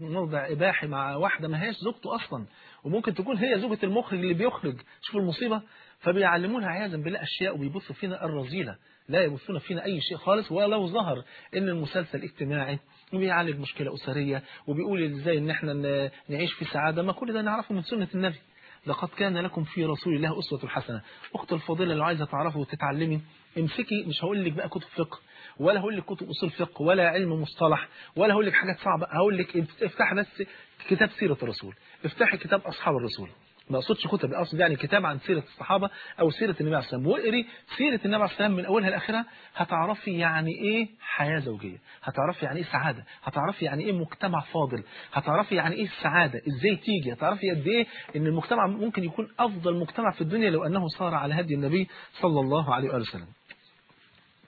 موضع إباحي مع واحدة ما هياش زوجته أصلا وممكن تكون هي زوجة المخرج اللي بيخرج. شوف المصيبة. فبيعلمونا عياذا بالله أشياء وبيبثوا فينا الرذيلة. لا يبثون فينا أي شيء خالص ولو ظهر إن المسلسل اجتماعي. وبيعالج مشكلة أسرية. وبيقول إزاي إن إحنا ن- نعيش في سعادة. ما كل ده نعرفه من سنة النبي. لقد كان لكم في رسول الله أسوة حسنة. أخت الفضيلة لو عايزة تعرفه وتتعلمي امسكي مش هقول لك بقى كتب فقه. ولا هقول لك كتب أصول فقه ولا علم مصطلح ولا هقول لك حاجات صعبة هقول لك افتح بس كتاب سيرة الرسول افتحي كتاب أصحاب الرسول. ما أقصدش كتب أقصد يعني كتاب عن سيرة الصحابة أو سيرة النبي عليه الصلاة والسلام. واقري سيرة النبي عليه الصلاة والسلام من أولها لآخرها هتعرفي يعني إيه حياة زوجية هتعرفي يعني إيه سعادة هتعرفي يعني إيه مجتمع فاضل هتعرفي يعني إيه السعادة إزاي تيجي هتعرفي قد إيه إن المجتمع ممكن يكون أفضل مجتمع في الدنيا لو أنه صار على هدي النبي صلى الله عليه وآله وسلم.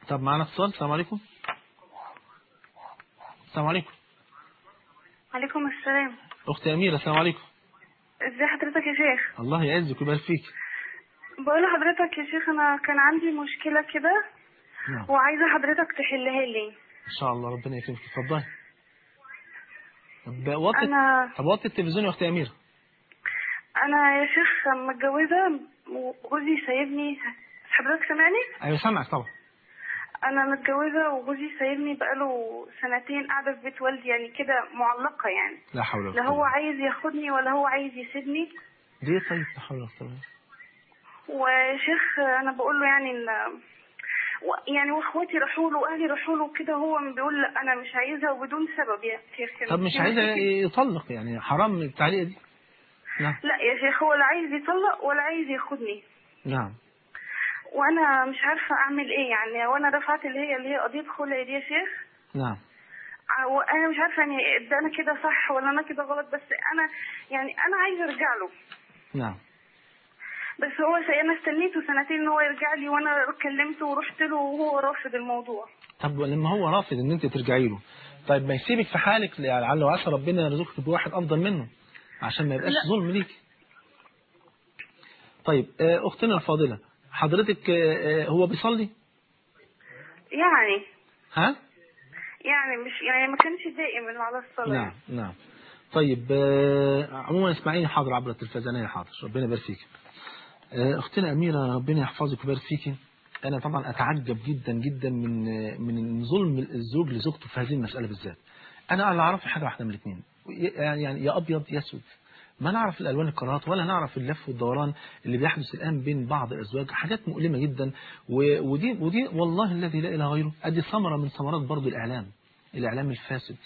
طب معنا اتصال السلام عليكم. السلام عليكم. عليكم السلام. أختي أميرة السلام عليكم. ازي حضرتك يا شيخ؟ الله يعزك ويبارك فيك. بقول لحضرتك يا شيخ أنا كان عندي مشكلة كده نعم. وعايزة حضرتك تحلها لي. إن شاء الله ربنا يكرمك. اتفضلي. طب وطي أنا طب وطي التلفزيون يا أختي أميرة. أنا يا شيخ متجوزة وجوزي سايبني. حضرتك سامعني؟ أيوه سامعك طبعا. أنا متجوزة وجوزي سايبني بقاله سنتين قاعدة في بيت والدي يعني كده معلقة يعني. لا حول ولا لا قوة. هو عايز ياخدني ولا هو عايز يسيبني. ليه طيب؟ لا حول ولا قوة. وشيخ أنا بقول له يعني إن و- يعني وإخواتي راحوا له وأهلي راحوا له كده هو بيقول لا أنا مش عايزها وبدون سبب يا شيخ طب مش في عايزة مشاكل. يطلق يعني؟ حرام التعليقه دي. نعم. لا يا شيخ هو لا عايز يطلق ولا عايز ياخدني. نعم. وأنا مش عارفة أعمل إيه يعني وأنا رفعت اللي هي اللي هي قضية خلع دي يا شيخ. نعم. ع- وأنا مش عارفة يعني ده أنا كده صح ولا أنا كده غلط بس أنا يعني أنا عايزة أرجع له. نعم. بس هو أنا استنيته سنتين إن هو يرجع لي وأنا كلمته ورحت له وهو رافض الموضوع. طب لما هو رافض إن أنت ترجعي له طيب ما يسيبك في حالك لعل وعسى ربنا يرزقك بواحد أفضل منه عشان ما يبقاش. ظلم ليك طيب آه، أختنا الفاضلة حضرتك آه، آه، هو بيصلي؟ يعني. ها؟ يعني مش يعني ما كانش دائم على الصلاة. نعم نعم. طيب آه، عموما اسمعيني حاضر عبر التلفزيونية حاضر. ربنا يبارك فيك. أختنا أميرة ربنا يحفظك ويبارك فيكي أنا طبعا أتعجب جدا جدا من من ظلم الزوج لزوجته في هذه المسألة بالذات. أنا اللي أعرفه حاجة واحدة من الاثنين يعني يعني يا أبيض يا أسود. ما نعرف الألوان القنوات ولا نعرف اللف والدوران اللي بيحدث الآن بين بعض الأزواج. حاجات مؤلمة جدا. ودي ودي والله الذي لا إله غيره. أدي ثمرة من ثمرات برضو الإعلام. الإعلام الفاسد.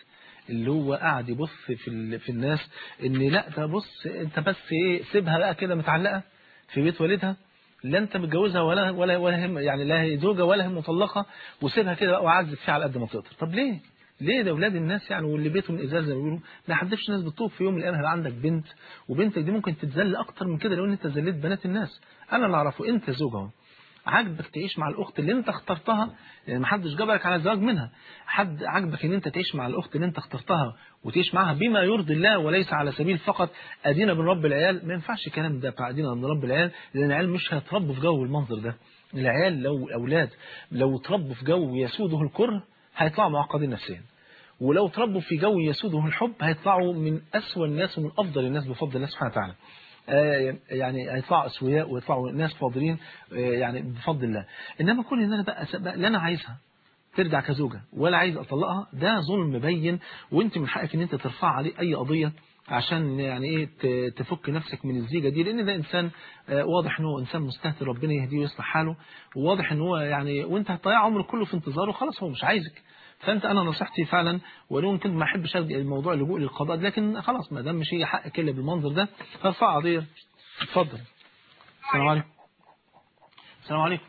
اللي هو قاعد يبص في في الناس إن لا ده بص أنت بس إيه سيبها بقى كده متعلقة في بيت والدها. لا أنت متجوزها ولا ولا ولا هم يعني لا هي زوجة ولا هي مطلقة وسيبها كده بقى وعذب فيها على قد ما تقدر. طب ليه؟ ليه ده أولاد الناس يعني واللي بيتهم ازاز زي ما بيقولوا؟ ما حدفش ناس بتطوب في يوم من الأيام هيبقى عندك بنت؟ وبنتك دي ممكن تتذل أكتر من كده لو إن أنت ذليت بنات الناس. أنا اللي أعرفه أنت زوج أهو. عاجبك تعيش مع الأخت اللي أنت اخترتها لأن ما حدش جبرك على الزواج منها. حد عاجبك إن أنت تعيش مع الأخت اللي أنت اخترتها وتعيش معاها بما يرضي الله وليس على سبيل فقط أدينا بنربي العيال. ما ينفعش الكلام ده بتاع أدينا بنربي العيال لأن العيال مش هيتربوا في جو المنظر ده. العيال لو الاولاد لو اتربوا في جو يسوده الكره هيطلعوا معقدين نفسيا. ولو تربوا في جو يسوده الحب هيطلعوا من أسوأ الناس ومن أفضل الناس بفضل الله سبحانه وتعالى. آه، يعني هيطلعوا أسوياء ويطلعوا ناس فاضلين آه، يعني بفضل الله. إنما كل إن أنا بقى, بقى لا أنا عايزها ترجع كزوجة ولا عايز أطلقها ده ظلم مبين وأنت من حقك إن أنت ترفع عليه أي قضية عشان يعني إيه تفك نفسك من الزيجة دي لأن ده إنسان آه، واضح إن هو إنسان مستهتر ربنا يهديه ويصلح حاله. وواضح إن هو يعني وأنت هتضيع عمرك كله في انتظاره خلاص هو مش عايزك. فأنت أنا نصيحتي فعلا ولو يمكن ما أحبش الموضوع اللجوء للقضاء لكن خلاص ما دام مش هي حقك إلا بالمنظر ده فارفع قضية. اتفضل. السلام عليكم. السلام عليكم.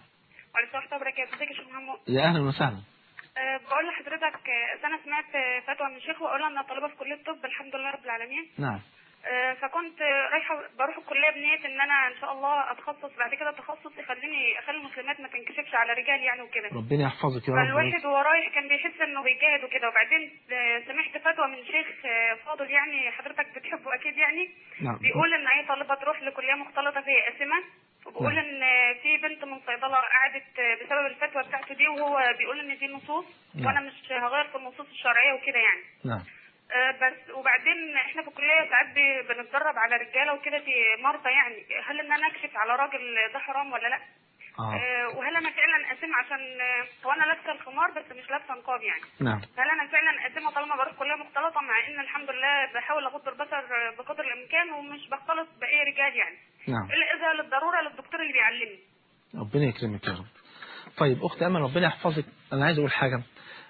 وعليكم السلام وبركاته. ازيك يا شيخ محمود؟ يا أهلا وسهلا. بقول لحضرتك أه، أنا سمعت أه، فتوى من الشيخ وقال أنا طالبة في كلية الطب الحمد لله رب العالمين. نعم. أه، فكنت أه، رايحة بروح الكلية بنية إن أنا إن شاء الله أتخصص بعد كده تخصص يخليني أخلي المسلمات ما تنكشفش على رجال يعني وكده. ربنا يحفظك يا رب. فالواحد وهو رايح كان بيحس إنه بيجاهد وكده. وبعدين آه، سمعت فتوى من شيخ آه، فاضل يعني حضرتك بتحبه أكيد يعني. نعم. بيقول إن أي طالبة تروح لكلية مختلطة فهي قاسمه وبيقول نعم. إن آه، في بنت من صيدلة قعدت آه، بسبب الفتوى بتاعته دي وهو بيقول إن دي نصوص نعم. وأنا مش هغير في النصوص الشرعية وكده يعني. نعم. آه، بس وبعدين إحنا في الكلية ساعات بنتدرب على رجالة وكده في مرضى يعني. هل إن أنا أكشف على راجل ده حرام ولا لأ؟ آه. آه، وهل أنا فعلا اسم عشان آه، هو أنا لابسة الخمار بس مش لابسة نقاب يعني؟ نعم. هل أنا فعلا اسمه طالما بروح كلية مختلطة مع إن الحمد لله بحاول اغض البصر آه، بقدر الإمكان ومش بختلط بأي رجال يعني؟ نعم. إلا إذا للضرورة للدكتور اللي بيعلمني. ربنا يكرمك يا رب. طيب اخت أمل ربنا يحفظك. أنا عايز أقول حاجة.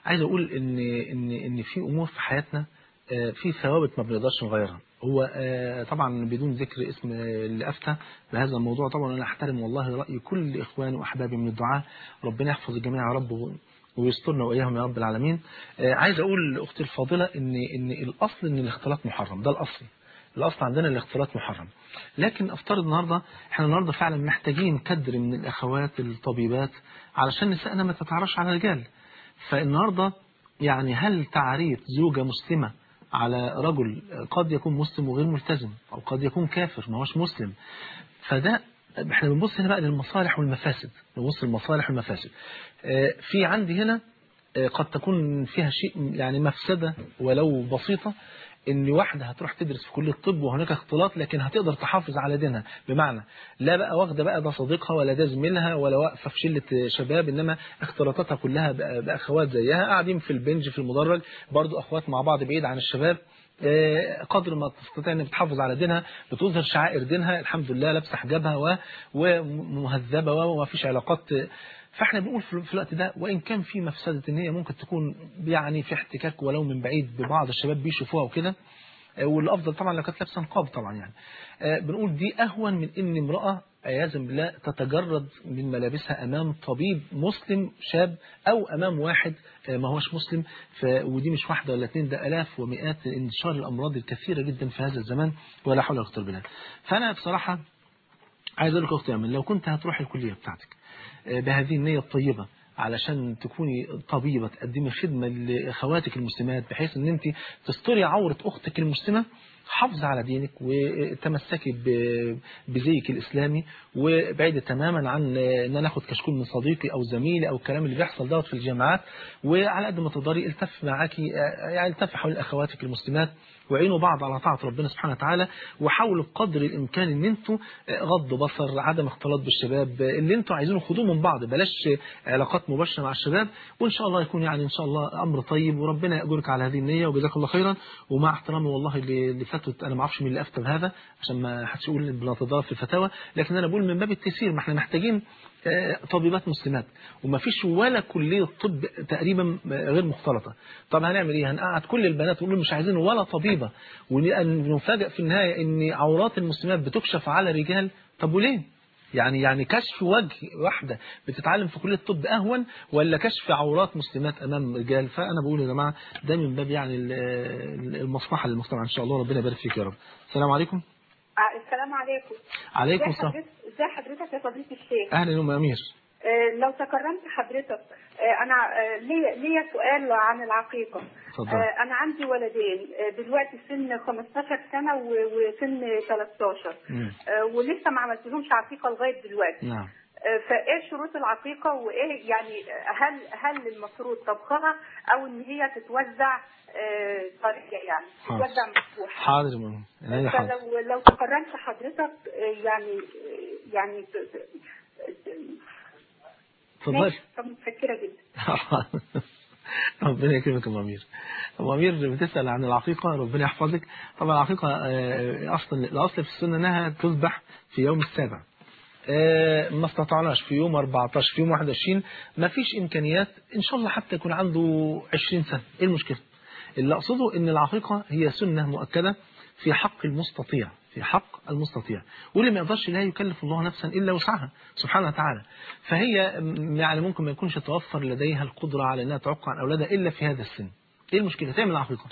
عايز أقول إن إن إن في أمور في حياتنا آه، في ثوابت ما بنقدرش نغيرها. هو آه، طبعا بدون ذكر اسم اللي افتى بهذا الموضوع طبعا أنا أحترم والله رأي كل اخواني واحبابي من الدعاء. ربنا يحفظ الجميع يا رب ويسترنا وإياهم يا رب العالمين. آه، عايز أقول لاختي الفاضلة إن إن الأصل إن الاختلاط محرم. ده الأصل. الأصل عندنا الاختلاط محرم. لكن أفترض النهارده إحنا النهارده فعلا محتاجين كدر من الأخوات الطبيبات علشان نسائنا ما تتعرفش على الرجال. فالنهاردة يعني هل تعريف زوجة مسلمة على رجل قد يكون مسلم وغير ملتزم أو قد يكون كافر ما هوش مسلم. فده إحنا بنبص هنا بقى للمصالح والمفاسد نبص للمصالح والمفاسد. آه، في عندي هنا آه، قد تكون فيها شيء يعني مفسدة ولو بسيطة. إن واحدة هتروح تدرس في كلية الطب وهناك اختلاط لكن هتقدر تحافظ على دينها. بمعنى لا بقى واخدة بقى ده صديقها ولا ده زميلها ولا واقفة في شلة شباب إنما اختلاطاتها كلها باخوات زيها قاعدين في البنج في المدرج برضو أخوات مع بعض بعيد عن الشباب. آه، قدر ما تستطيع ان بتحافظ على دينها بتظهر شعائر دينها الحمد لله لابسة حجابها ومهذبة وما فيش علاقات فاحنا بنقول في الوقت ده وإن كان في مفسدة إن هي ممكن تكون يعني في احتكاك ولو من بعيد ببعض الشباب بيشوفوها وكده. آه، والأفضل طبعا لو كانت لابسة نقاب طبعا يعني. آه، بنقول دي أهون من إن امرأة عياذا بالله تتجرد من ملابسها أمام طبيب مسلم شاب أو أمام واحد آه، ما هوش مسلم. ودي مش واحدة ولا اثنين ده آلاف ومئات انتشار الأمراض الكثيرة جدا في هذا الزمان ولا حول ولا قوة إلا بالله. فأنا بصراحة عايز أقول لك يا أختي لو كنت هتروحي الكلية بتاعتك بهذه النية الطيبة علشان تكوني طبيبة تقدمي خدمة لإخواتك المسلمات بحيث إن انت تستري عورة أختك المسلمه حافظ على دينك وتمسكي بزيك الإسلامي. وبعيد تماما عن إن أنا اخد كشكول من صديقي أو زميلي أو الكلام اللي بيحصل دوت في الجامعات. وعلى قد ما تقدري التف معاكي يعني التف حول إخواتك المسلمات وعينوا بعض على طاعة ربنا سبحانه وتعالى وحاولوا بقدر الإمكان إن أنتوا غض بصر عدم اختلاط بالشباب اللي أنتوا عايزينه خدوه من بعض بلاش علاقات مباشرة مع الشباب وإن شاء الله يكون يعني إن شاء الله أمر طيب وربنا يأجرك على هذه النية وجزاك الله خيرا. ومع احترامي والله لفتوى أنا ما أعرفش مين اللي أفتى بهذا عشان ما حدش يقول بنتضارب في الفتاوى لكن أنا بقول من باب التيسير ما إحنا محتاجين طبيبات مسلمات وما فيش ولا كلية طب تقريبا غير مختلطة. طب هنعمل إيه؟ هنقعد كل البنات ونقول مش عايزين ولا طبيبة. ونفاجئ في النهاية إن عورات المسلمات بتكشف على رجال. طب وليه؟ يعني يعني كشف وجه واحدة بتتعلم في كلية الطب أهون ولا كشف عورات مسلمات أمام رجال؟ فأنا بقول يا جماعة ده من باب يعني ال- ال- المصلحة للمجتمع. إن شاء الله ربنا يبارك فيك يا رب. السلام عليكم. آه، السلام عليكم. عليكم السلام. ازي حضرتك يا فضيلة الشيخ أهلا يا أم أمير. آه، لو تكرمت حضرتك آه، أنا آه، ليا ليا سؤال عن العقيقة. اتفضل. آه، أنا عندي ولدين دلوقتي سن 15 سنة و- وسن 13 مم. آه، ولسه ما عملتلهمش عقيقة لغاية دلوقتي. نعم. فإيه شروط العقيقة وإيه يعني هل هل المفروض طبخها أو إن هي تتوزع طريقة يعني. تتوزع مفتوحة؟ حاضر يا ماما فلو لو تقررت حضرتك يعني يعني ت- ت- اتفضلي ماشي، طب متفكرة جدا. [LAUGHS] ربنا يكرمك يا أم أمير. أم أمير بتسأل عن العقيقة ربنا يحفظك. طبعا العقيقة آه، أصلا الأصل في السنة أنها تذبح في يوم السابع. آه، ما استطعناش في يوم 14 في يوم 21 ما فيش إمكانيات إن شاء الله حتى يكون عنده 20 سنة. إيه المشكلة؟ اللي أقصده أن العقيقة هي سنة مؤكدة في حق المستطيع. في حق المستطيع. واللي ما يقدرش لا يكلف الله نفسا إلا وسعها سبحانه وتعالى. فهي يعني ممكن ما يكونش توفر لديها القدرة على أنها تعق عن أولادها إلا في هذا السن. إيه المشكلة؟ تعمل عقيقة.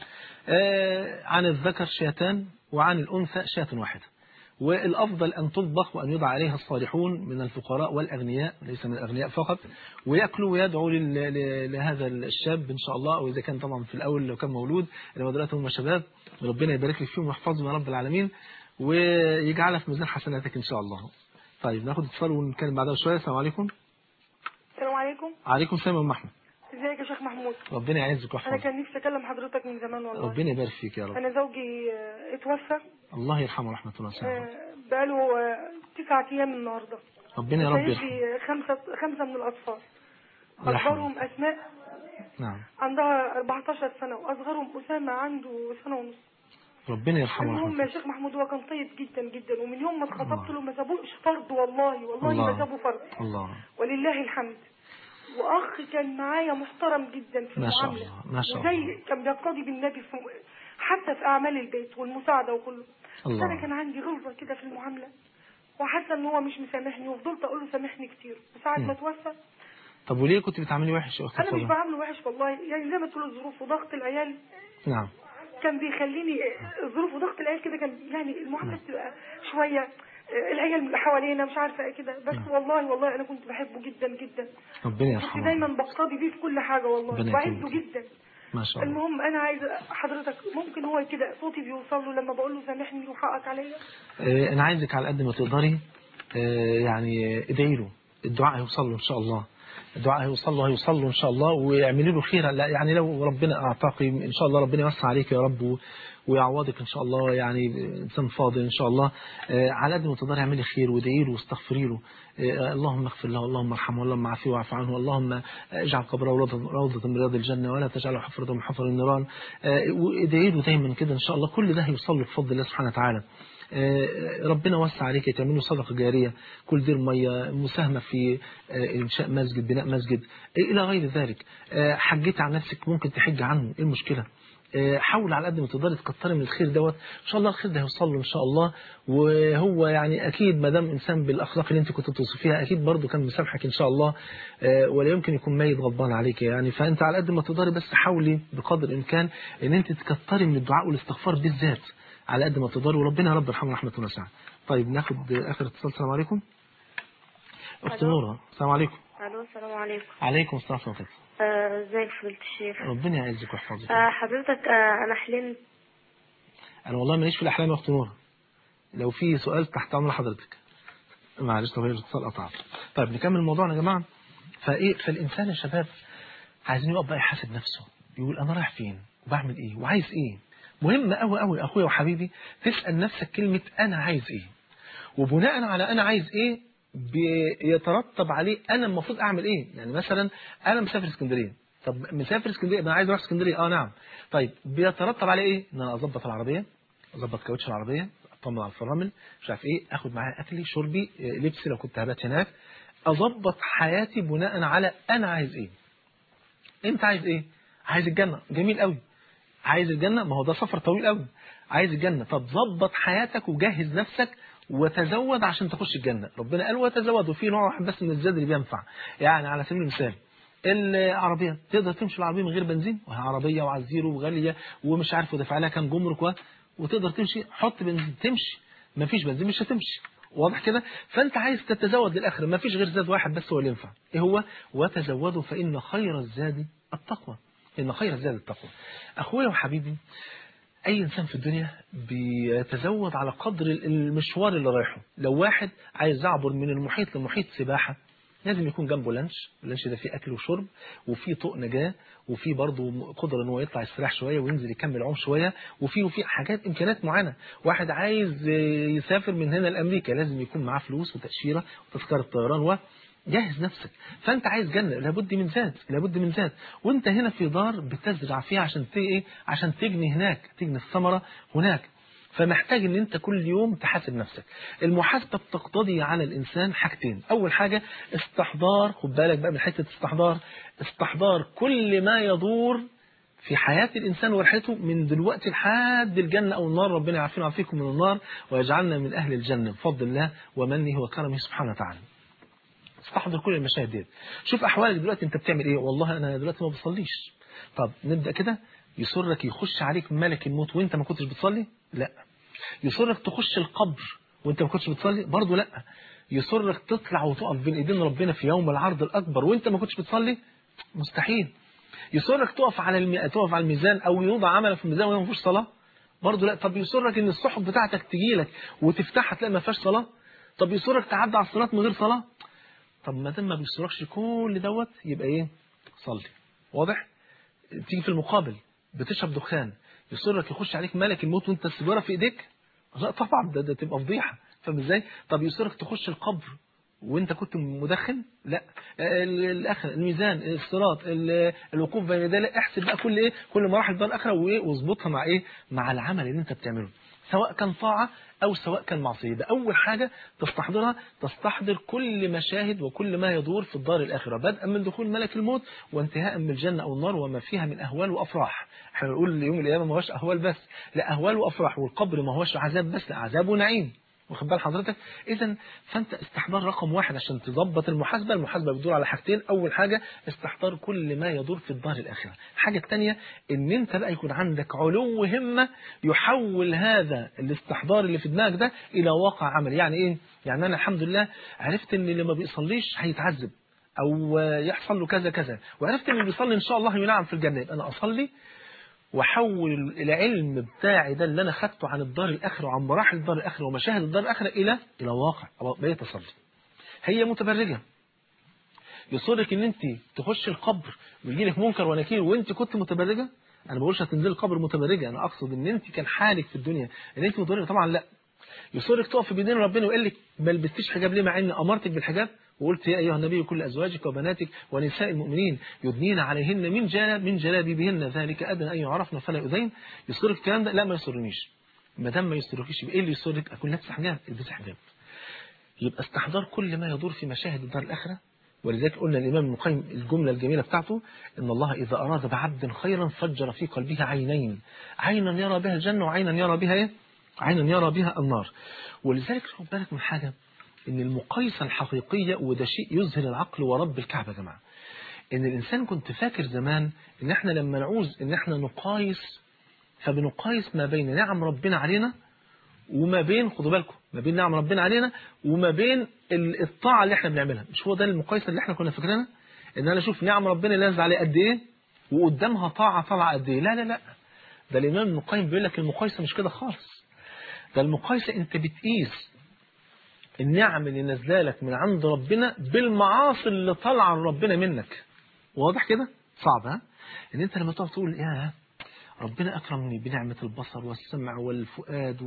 آه عن الذكر شاتان وعن الأنثى شاة واحدة. والأفضل أن تطبخ وأن يدعى عليها الصالحون من الفقراء والأغنياء ليس من الأغنياء فقط ويأكلوا ويدعوا لهذا الشاب إن شاء الله أو إذا كان طبعا في الأول لو كان مولود إنما دلوقتي هم شباب ربنا يبارك لك فيهم ويحفظهم يا رب العالمين. ويجعلها في ميزان حسناتك إن شاء الله. طيب ناخد اتصال ونتكلم بعدها شوية السلام عليكم. السلام عليكم. عليكم السلام يا أم أحمد. إزيك يا شيخ محمود؟ ربنا يعزك أنا ويحفظك كان نفسي أكلم حضرتك من زمان والله. ربنا يبارك فيك يا رب. أنا زوجي آه، اتوفى. الله يرحمه ورحمة الله وسلامه آه، بقاله آه، تسعة أيام النهارده. ربنا يا رب يرحمه. خمسة خمسة من الأطفال. أكبرهم أسماء. نعم. عندها 14 سنة وأصغرهم أسامة عنده سنة ونص. ربنا يرحمه المهم يا شيخ محمود هو كان طيب جدا جدا ومن يوم ما اتخطبت. له ما سابوش فرض والله والله الله. ما سابوا فرض الله ولله الحمد وأخ كان معايا محترم جدا في ما شاء المعاملة الله، ما شاء وزي الله. كان بيقتدي بالنبي في حتى في أعمال البيت والمساعدة وكله الله. أنا كان عندي غلظة كده في المعاملة وحاسة إن هو مش مسامحني وفضلت أقول له سامحني كتير وساعه. ما توفى طب وليه كنت بتعملي وحش يا أنا مش؟ بعامله وحش والله يعني زي ما تقول الظروف وضغط العيال نعم كان بيخليني الظروف وضغط العيال كده كان يعني المعامله بتبقى شوية العيال اللي حوالينا مش عارفة إيه كده. بس والله والله أنا كنت بحبه جدا جدا. ربنا كنت يرحمه. دايما بقتدي بيه في كل حاجة والله. يكرمك. جدا. ما شاء الله. المهم أنا عايزة حضرتك ممكن هو كده صوتي بيوصل له لما بقول له سامحني وحقك عليا؟ آه، أنا عايزك على قد ما تقدري آه، يعني ادعي له. الدعاء هيوصل له إن شاء الله. الدعاء هيوصل له هيوصل له إن شاء الله واعملي له خيرا لا يعني لو ربنا أعطاك إن شاء الله ربنا يوسع عليك يا رب ويعوضك إن شاء الله يعني إنسان فاضل إن شاء الله. آه، على قد ما تقدري اعملي خير وادعي له واستغفري له. آه، اللهم اغفر له اللهم ارحمه اللهم عافيه واعف عنه. اللهم اجعل قبره روضة من رياض الجنة ولا تجعله حفرة من حفر النيران. آه، وادعي له دايما كده إن شاء الله. كل ده هيوصل له بفضل الله سبحانه وتعالى. ربنا وسع عليك تعملوا صدقة جارية كل دير مية مساهمة في آه، إنشاء مسجد بناء مسجد آه، إلى غير ذلك. آه، حجيت عن نفسك ممكن تحج عنه إيه المشكلة؟ آه، حاول على قد ما تقدري تكتري من الخير دوت. إن شاء الله الخير ده هيوصل له إن شاء الله. وهو يعني أكيد ما دام إنسان بالأخلاق اللي أنت كنت بتوصفيها أكيد برضه كان مسامحك إن شاء الله. آه، ولا يمكن يكون ميت غضبان عليك يعني. فأنت على قد ما تقدري بس حاولي بقدر الإمكان إن أنت تكتري من الدعاء والاستغفار بالذات. على قد ما تقدري وربنا يا رب يرحمه رحمة واسعه طيب ناخد آخر اتصال. السلام عليكم. أخت. نورة. السلام عليكم. ألو السلام عليكم. عليكم السلام ورحمة الله ازيك فضيلة الشيخ ربنا يعزك ويحفظك. آه، حضرتك آه، أنا حلمت. أنا والله ماليش في الأحلام يا أخت نورة. لو في سؤال تحت أمر حضرتك. معلش طب الاتصال قطع طيب نكمل موضوعنا يا جماعة. فإيه فالإنسان يا شباب عايزين يقف بقى يحاسب نفسه. يقول أنا رايح فين؟ وبعمل إيه؟ وعايز إيه؟ مهم قوي قوي أخويا وحبيبي تسأل نفسك كلمة أنا عايز إيه. وبناء على أنا عايز إيه بيترتب عليه أنا المفروض أعمل إيه. يعني مثلا أنا مسافر اسكندرية. طب مسافر اسكندرية أنا عايز أروح اسكندرية. آه نعم. طيب بيترتب عليه إيه؟ إن أنا أظبط العربية أظبط كاوتش العربية أطمن على الفرامل مش عارف إيه آخد معايا اكلي شربي إيه، لبسي لو كنت هبات هناك. أظبط حياتي بناء على أنا عايز إيه. أنت عايز إيه؟ عايز الجنة. جميل قوي عايز الجنة؟ ما هو ده سفر طويل قوي. عايز الجنة؟ طب ظبط حياتك وجهز نفسك وتزود عشان تخش الجنة. ربنا قال وتزود وفي نوع واحد بس من الزاد اللي بينفع. يعني على سبيل المثال العربية تقدر تمشي العربية من غير بنزين؟ وهي وعلى الزيرو وغالية ومش عارف ودفع لها كام جمرك و- وتقدر تمشي حط بنزين. تمشي. مفيش بنزين مش هتمشي. واضح كده؟ فأنت عايز تتزود للآخر. مفيش غير زاد واحد بس هو اللي ينفع. إيه هو؟ وتزودوا فإن خير الزاد التقوى. إن خير الزاد التقوى. أخويا وحبيبي أي إنسان في الدنيا بيتزود على قدر المشوار اللي رايحه. لو واحد عايز يعبر من المحيط لمحيط سباحة لازم يكون جنبه لانش. اللانش ده فيه أكل وشرب وفيه طوق نجاة وفيه برضه قدرة إن هو يطلع يستريح شوية وينزل يكمل عوم شوية وفيه وفيه حاجات إمكانيات معينة. واحد عايز يسافر من هنا لأمريكا لازم يكون معاه فلوس وتأشيرة وتذكرة طيران و جهز نفسك. فأنت عايز جنة لابد من زاد لابد من زاد وأنت هنا في دار بتزرع فيها عشان ت- إيه؟ عشان تجني هناك تجني الثمرة هناك. فمحتاج إن أنت كل يوم تحاسب نفسك. المحاسبة بتقتضي على الإنسان حاجتين. أول حاجة استحضار خد بالك بقى من حتة استحضار. استحضار كل ما يدور في حياة الإنسان ورحلته من دلوقتي لحد الجنة أو النار. ربنا يعافينا ويعافيكم من النار ويجعلنا من أهل الجنة. بفضل الله ومنه وكرمه سبحانه وتعالى. استحضر كل المشاهد ديت شوف أحوالك دلوقتي أنت بتعمل إيه. والله أنا دلوقتي ما بصليش طب نبدأ كده. يسرك يخش عليك ملك الموت وأنت ما كنتش بتصلي؟ لا. يسرك تخش القبر وأنت ما كنتش بتصلي؟ برضه لا. يسرك تطلع وتقف بين إيدين ربنا في يوم العرض الأكبر وأنت ما كنتش بتصلي؟ مستحيل. يسرك تقف على المي... تقف على الميزان أو يوضع عملك في الميزان وما فيهوش صلاة؟ برضه لا. طب يسرك إن الصحف بتاعتك تجي لك وتفتحها تلاقي ما فيهاش صلاة؟ طب يسرك تعدي على الصلاة من غير صلاة؟ طب ما دام ما بيسركش كل دوت يبقى إيه؟ صلي. واضح؟ تيجي في المقابل بتشرب دخان يصرك يخش عليك ملك الموت وأنت السيجاره في إيديك؟ لا طبعا ده, ده تبقى فضيحة. فاهم إزاي؟ طب يصرك تخش القبر وأنت كنت مدخن؟ لا. ال- الأخر الميزان الصراط ال- الوقوف بين الله، احسب بقى كل إيه؟ كل مراحل الدار الاخره وإيه؟ واظبطها مع إيه؟ مع العمل اللي أنت بتعمله. سواء كان طاعة أو سواء كان معصية. ده أول حاجة تستحضرها تستحضر كل مشاهد وكل ما يدور في الدار الآخرة بدءا من دخول ملك الموت وانتهاء من الجنة أو النار وما فيها من أهوال وأفراح. إحنا بنقول يوم القيامة ما هوش أهوال بس لا أهوال وأفراح والقبر ما هوش عذاب بس لا عذاب ونعيم. واخد بال حضرتك؟ اذا فأنت استحضار رقم واحد عشان تظبط المحاسبة المحاسبة بتدور على حاجتين. أول حاجة استحضار كل ما يدور في الدار الآخرة. الحاجة الثانية إن أنت بقى يكون عندك علو همه يحول هذا الاستحضار اللي في دماغك ده إلى واقع عملي. يعني إيه؟ يعني أنا الحمد لله عرفت إن اللي ما بيصليش هيتعذب أو يحصل له كذا كذا وعرفت إن اللي بيصلي إن شاء الله ينعم في الجنة. يبقى أنا أصلي واحول العلم بتاعي ده اللي أنا خدته عن الدار الآخرة وعن مراحل الدار الآخرة ومشاهد الدار الآخرة إلى إلى واقع. بقيت أصلي. هي متبرجة. يصرك إن أنت تخش القبر ويجي لك منكر ونكير وأنت كنت متبرجة؟ أنا ما بقولش هتنزل القبر متبرجة. أنا أقصد إن أنت كان حالك في الدنيا. إن أنت متبرجة. طبعا لا. يصرك تقف بيدين ربنا ويقول لك ما لبستيش حجاب ليه مع إني أمرتك بالحجاب؟ وقلت يا أيها النبي كل أزواجك وبناتك ونساء المؤمنين يدنين عليهن من جلاب من جلابيبهن. ذلك أدنى أن يعرفن فلا يؤذين. يصرك الكلام ده؟ لا ما يسرنيش. ما دام ما يسركيش إيه اللي يسرك؟ أكون لابس حجاب. البسي حجاب. يبقى استحضار كل ما يدور في مشاهد الدار الآخرة. ولذلك قلنا الإمام ابن القيم الجملة الجميلة بتاعته إن الله إذا أراد بعبد خيرا فجر في قلبه عينين. عينا يرى بها الجنة وعينا يرى بها إيه؟ عينا يرى بها النار. ولذلك خد بالك من حاجة. إن المقايسة الحقيقية وده شيء يظهر العقل ورب الكعبة يا جماعة. إن الإنسان كنت فاكر زمان إن إحنا لما نعوز إن إحنا نقايس فبنقايس ما بين نعم ربنا علينا وما بين خدوا بالكم ما بين نعم ربنا علينا وما بين ال- الطاعة اللي إحنا بنعملها. مش هو ده المقايسة اللي إحنا كنا فاكرينها؟ إن أنا أشوف نعم ربنا اللي نازل عليه قد إيه وقدامها طاعة طالعة قد إيه. لا لا لا. ده الإمام ابن القيم بيقول لك المقايسة مش كده خالص. ده المقايسة أنت بتقيس النعم اللي نازله لك من عند ربنا بالمعاصي اللي طالعه لربنا منك. واضح كده؟ صعب ها؟ إن أنت لما تقعد تقول يا ربنا أكرمني بنعمة البصر والسمع والفؤاد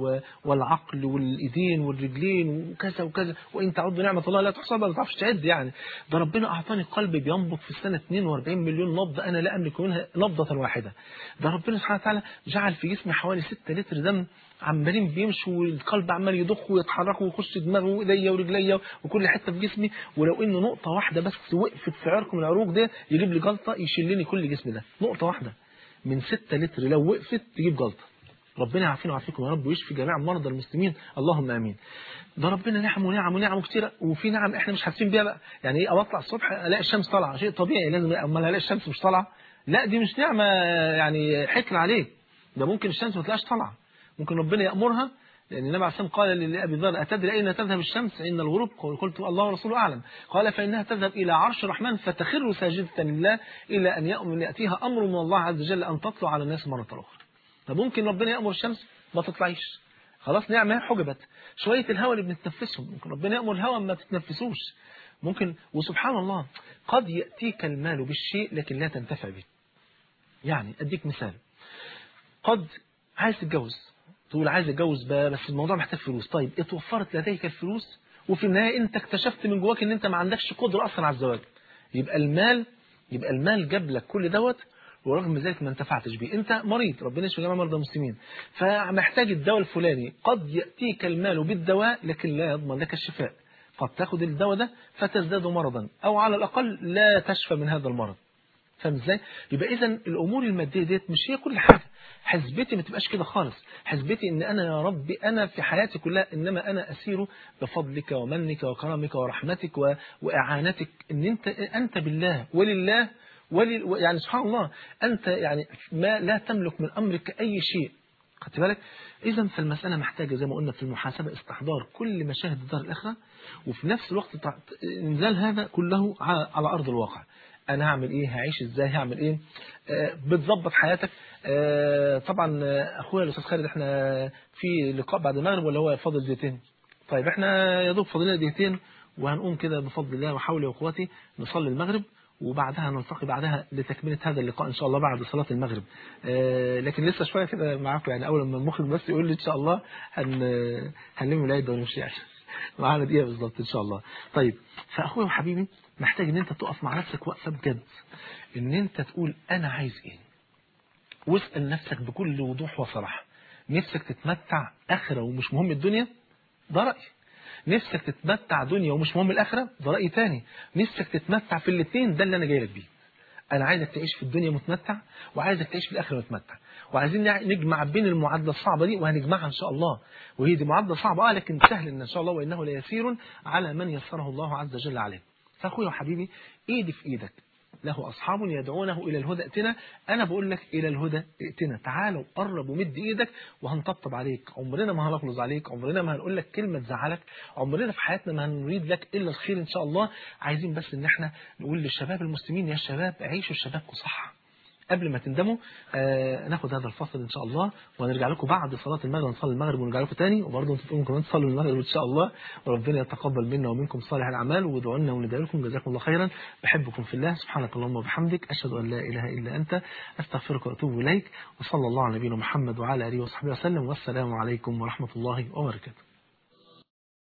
والعقل والإيدين والرجلين وكذا وكذا. وإن تعدوا نعمة الله لا تحصى ما تعرفش تعد يعني. ده ربنا أعطاني قلب بينبض في السنة 42 مليون نبضة أنا لا أملك منها نبضة واحدة. ده ربنا سبحانه وتعالى جعل في جسمي حوالي 6 لتر دم عمالين بيمشوا والقلب عمال يضخ ويتحرك ويخش دماغه وإيديا ورجليا وكل حتة في جسمي. ولو ان نقطة واحدة بس وقفت في عرق من العروق ده يجيب لي جلطة يشلني كل جسمي ده. نقطة واحدة. من 6 لتر لو وقفت تجيب جلطة. ربنا يعافينا ويعافيكم يا رب ويشفي جميع مرضى المسلمين. اللهم آمين. ده ربنا نعم ونعم ونعم كتيرة وفي نعم إحنا مش حاسين بيها بقى. يعني إيه اطلع الصبح ألاقي الشمس طالعة. شيء طبيعي لازم امال ألاقي الشمس مش طالعة. لا دي مش نعمة يعني حكر عليك. ده ممكن الشمس ما تلاقيش طالعة. ممكن ربنا يأمرها لأن النبي عليه والسلام قال لأبي ذر أتدري أين تذهب الشمس؟ عند الغروب قلت الله ورسوله أعلم. قال فإنها تذهب إلى عرش الرحمن فتخر ساجدة لله إلى أن يؤمن يأتيها أمر من الله عز وجل أن تطلع على الناس مرة أخرى. فممكن ربنا يأمر الشمس؟ ما تطلعيش. خلاص نعمة حجبت. شوية الهواء اللي بنتنفسهم. ممكن ربنا يأمر الهواء ما تتنفسوش. ممكن وسبحان الله قد يأتيك المال بالشيء لكن لا تنتفع به. يعني أديك مثال. قد عايز تتجوز. تقول عايز أتجوز بقى بس الموضوع محتاج فلوس. طيب اتوفرت لديك الفلوس وفي النهاية انت اكتشفت من جواك ان انت ما عندكش قدرة أصلا على الزواج. يبقى المال يبقى المال جاب لك كل دوت ورغم ذلك ما انتفعتش بيه. انت مريض ربنا يشفي جميع مرضى المسلمين. فمحتاج الدواء الفلاني. قد يأتيك المال بالدواء لكن لا يضمن لك الشفاء. قد تاخد الدواء ده فتزداد مرضا أو على الأقل لا تشفى من هذا المرض. فاهم إزاي؟ يبقى اذا الأمور المادية ديت مش هي كل حاجة. حسبتي ما تبقاش كده خالص. حسبتي إن أنا يا ربي أنا في حياتي كلها إنما أنا أسير بفضلك ومنك وكرمك ورحمتك و... وإعانتك. إن انت أنت بالله ولله ولل... يعني سبحان الله أنت يعني ما لا تملك من أمرك أي شيء. خدت بالك؟ إذا فالمسألة محتاجة زي ما قلنا في المحاسبة استحضار كل مشاهد الدار الآخرة وفي نفس الوقت إنزال هذا كله على أرض الواقع. أنا هعمل إيه؟ هعيش إزاي؟ هعمل إيه؟ آه بتظبط حياتك. آه طبعا آه، اخويا الأستاذ خالد إحنا في لقاء بعد المغرب ولا هو فاضل دقيقتين؟ طيب إحنا يا دوب فاضلنا دقيقتين وهنقوم كده بفضل الله وحولي وقوتي نصلي المغرب وبعدها نلتقي بعدها لتكملة هذا اللقاء إن شاء الله بعد صلاة المغرب. لكن لسه شوية كده معاكم يعني أول ما المخرج بس يقول لي إن شاء الله هن هنلم العيد ونمشي يعني. [LAUGHS] معانا دقيقة بالظبط إن شاء الله. طيب فأخويا وحبيبي محتاج إن أنت تقف مع نفسك وقفة بجد إن أنت تقول أنا عايز إيه؟ واسأل نفسك بكل وضوح وصراحة. نفسك تتمتع آخرة ومش مهم الدنيا؟ ده رأي نفسك تتمتع دنيا ومش مهم الآخرة؟ ده رأي تاني. نفسك تتمتع في الاثنين ده اللي أنا جاي لك بيه. أنا عايزك تعيش في الدنيا متمتع وعايزك تعيش في الآخرة متمتع. وعايزين نجمع بين المعادلة الصعبة دي وهنجمعها إن شاء الله. وهي دي معادلة صعبة آه لكن سهل إن شاء الله وإنه ليسير على من يسره الله عز وجل عليه. فأخويا وحبيبي إيدي في إيدك. له أصحاب يدعونه إلى الهدى ائتنا. أنا بقول لك إلى الهدى ائتنا. تعالوا قرب ومد إيدك وهنطبطب عليك. عمرنا ما هنغلظ عليك. عمرنا ما هنقول لك كلمة تزعلك. عمرنا في حياتنا ما هنريد لك إلا الخير إن شاء الله. عايزين بس إن إحنا نقول للشباب المسلمين يا شباب عيشوا شبابكم صح قبل ما تندموا آه ناخد هذا الفصل إن شاء الله ونرجع لكم بعد صلاة المغرب نصلي المغرب ونرجع لكم تاني. وبرضه أنتم تقوموا كمان تصلوا المغرب إن شاء الله. وربنا يتقبل منا ومنكم صالح الأعمال. وادعوا لنا وندعي لكم. جزاكم الله خيرا. بحبكم في الله. سبحانك اللهم وبحمدك. أشهد أن لا إله إلا أنت. أستغفرك وأتوب إليك. وصلى الله على نبينا محمد وعلى آله وصحبه وسلم. والسلام عليكم ورحمة الله وبركاته.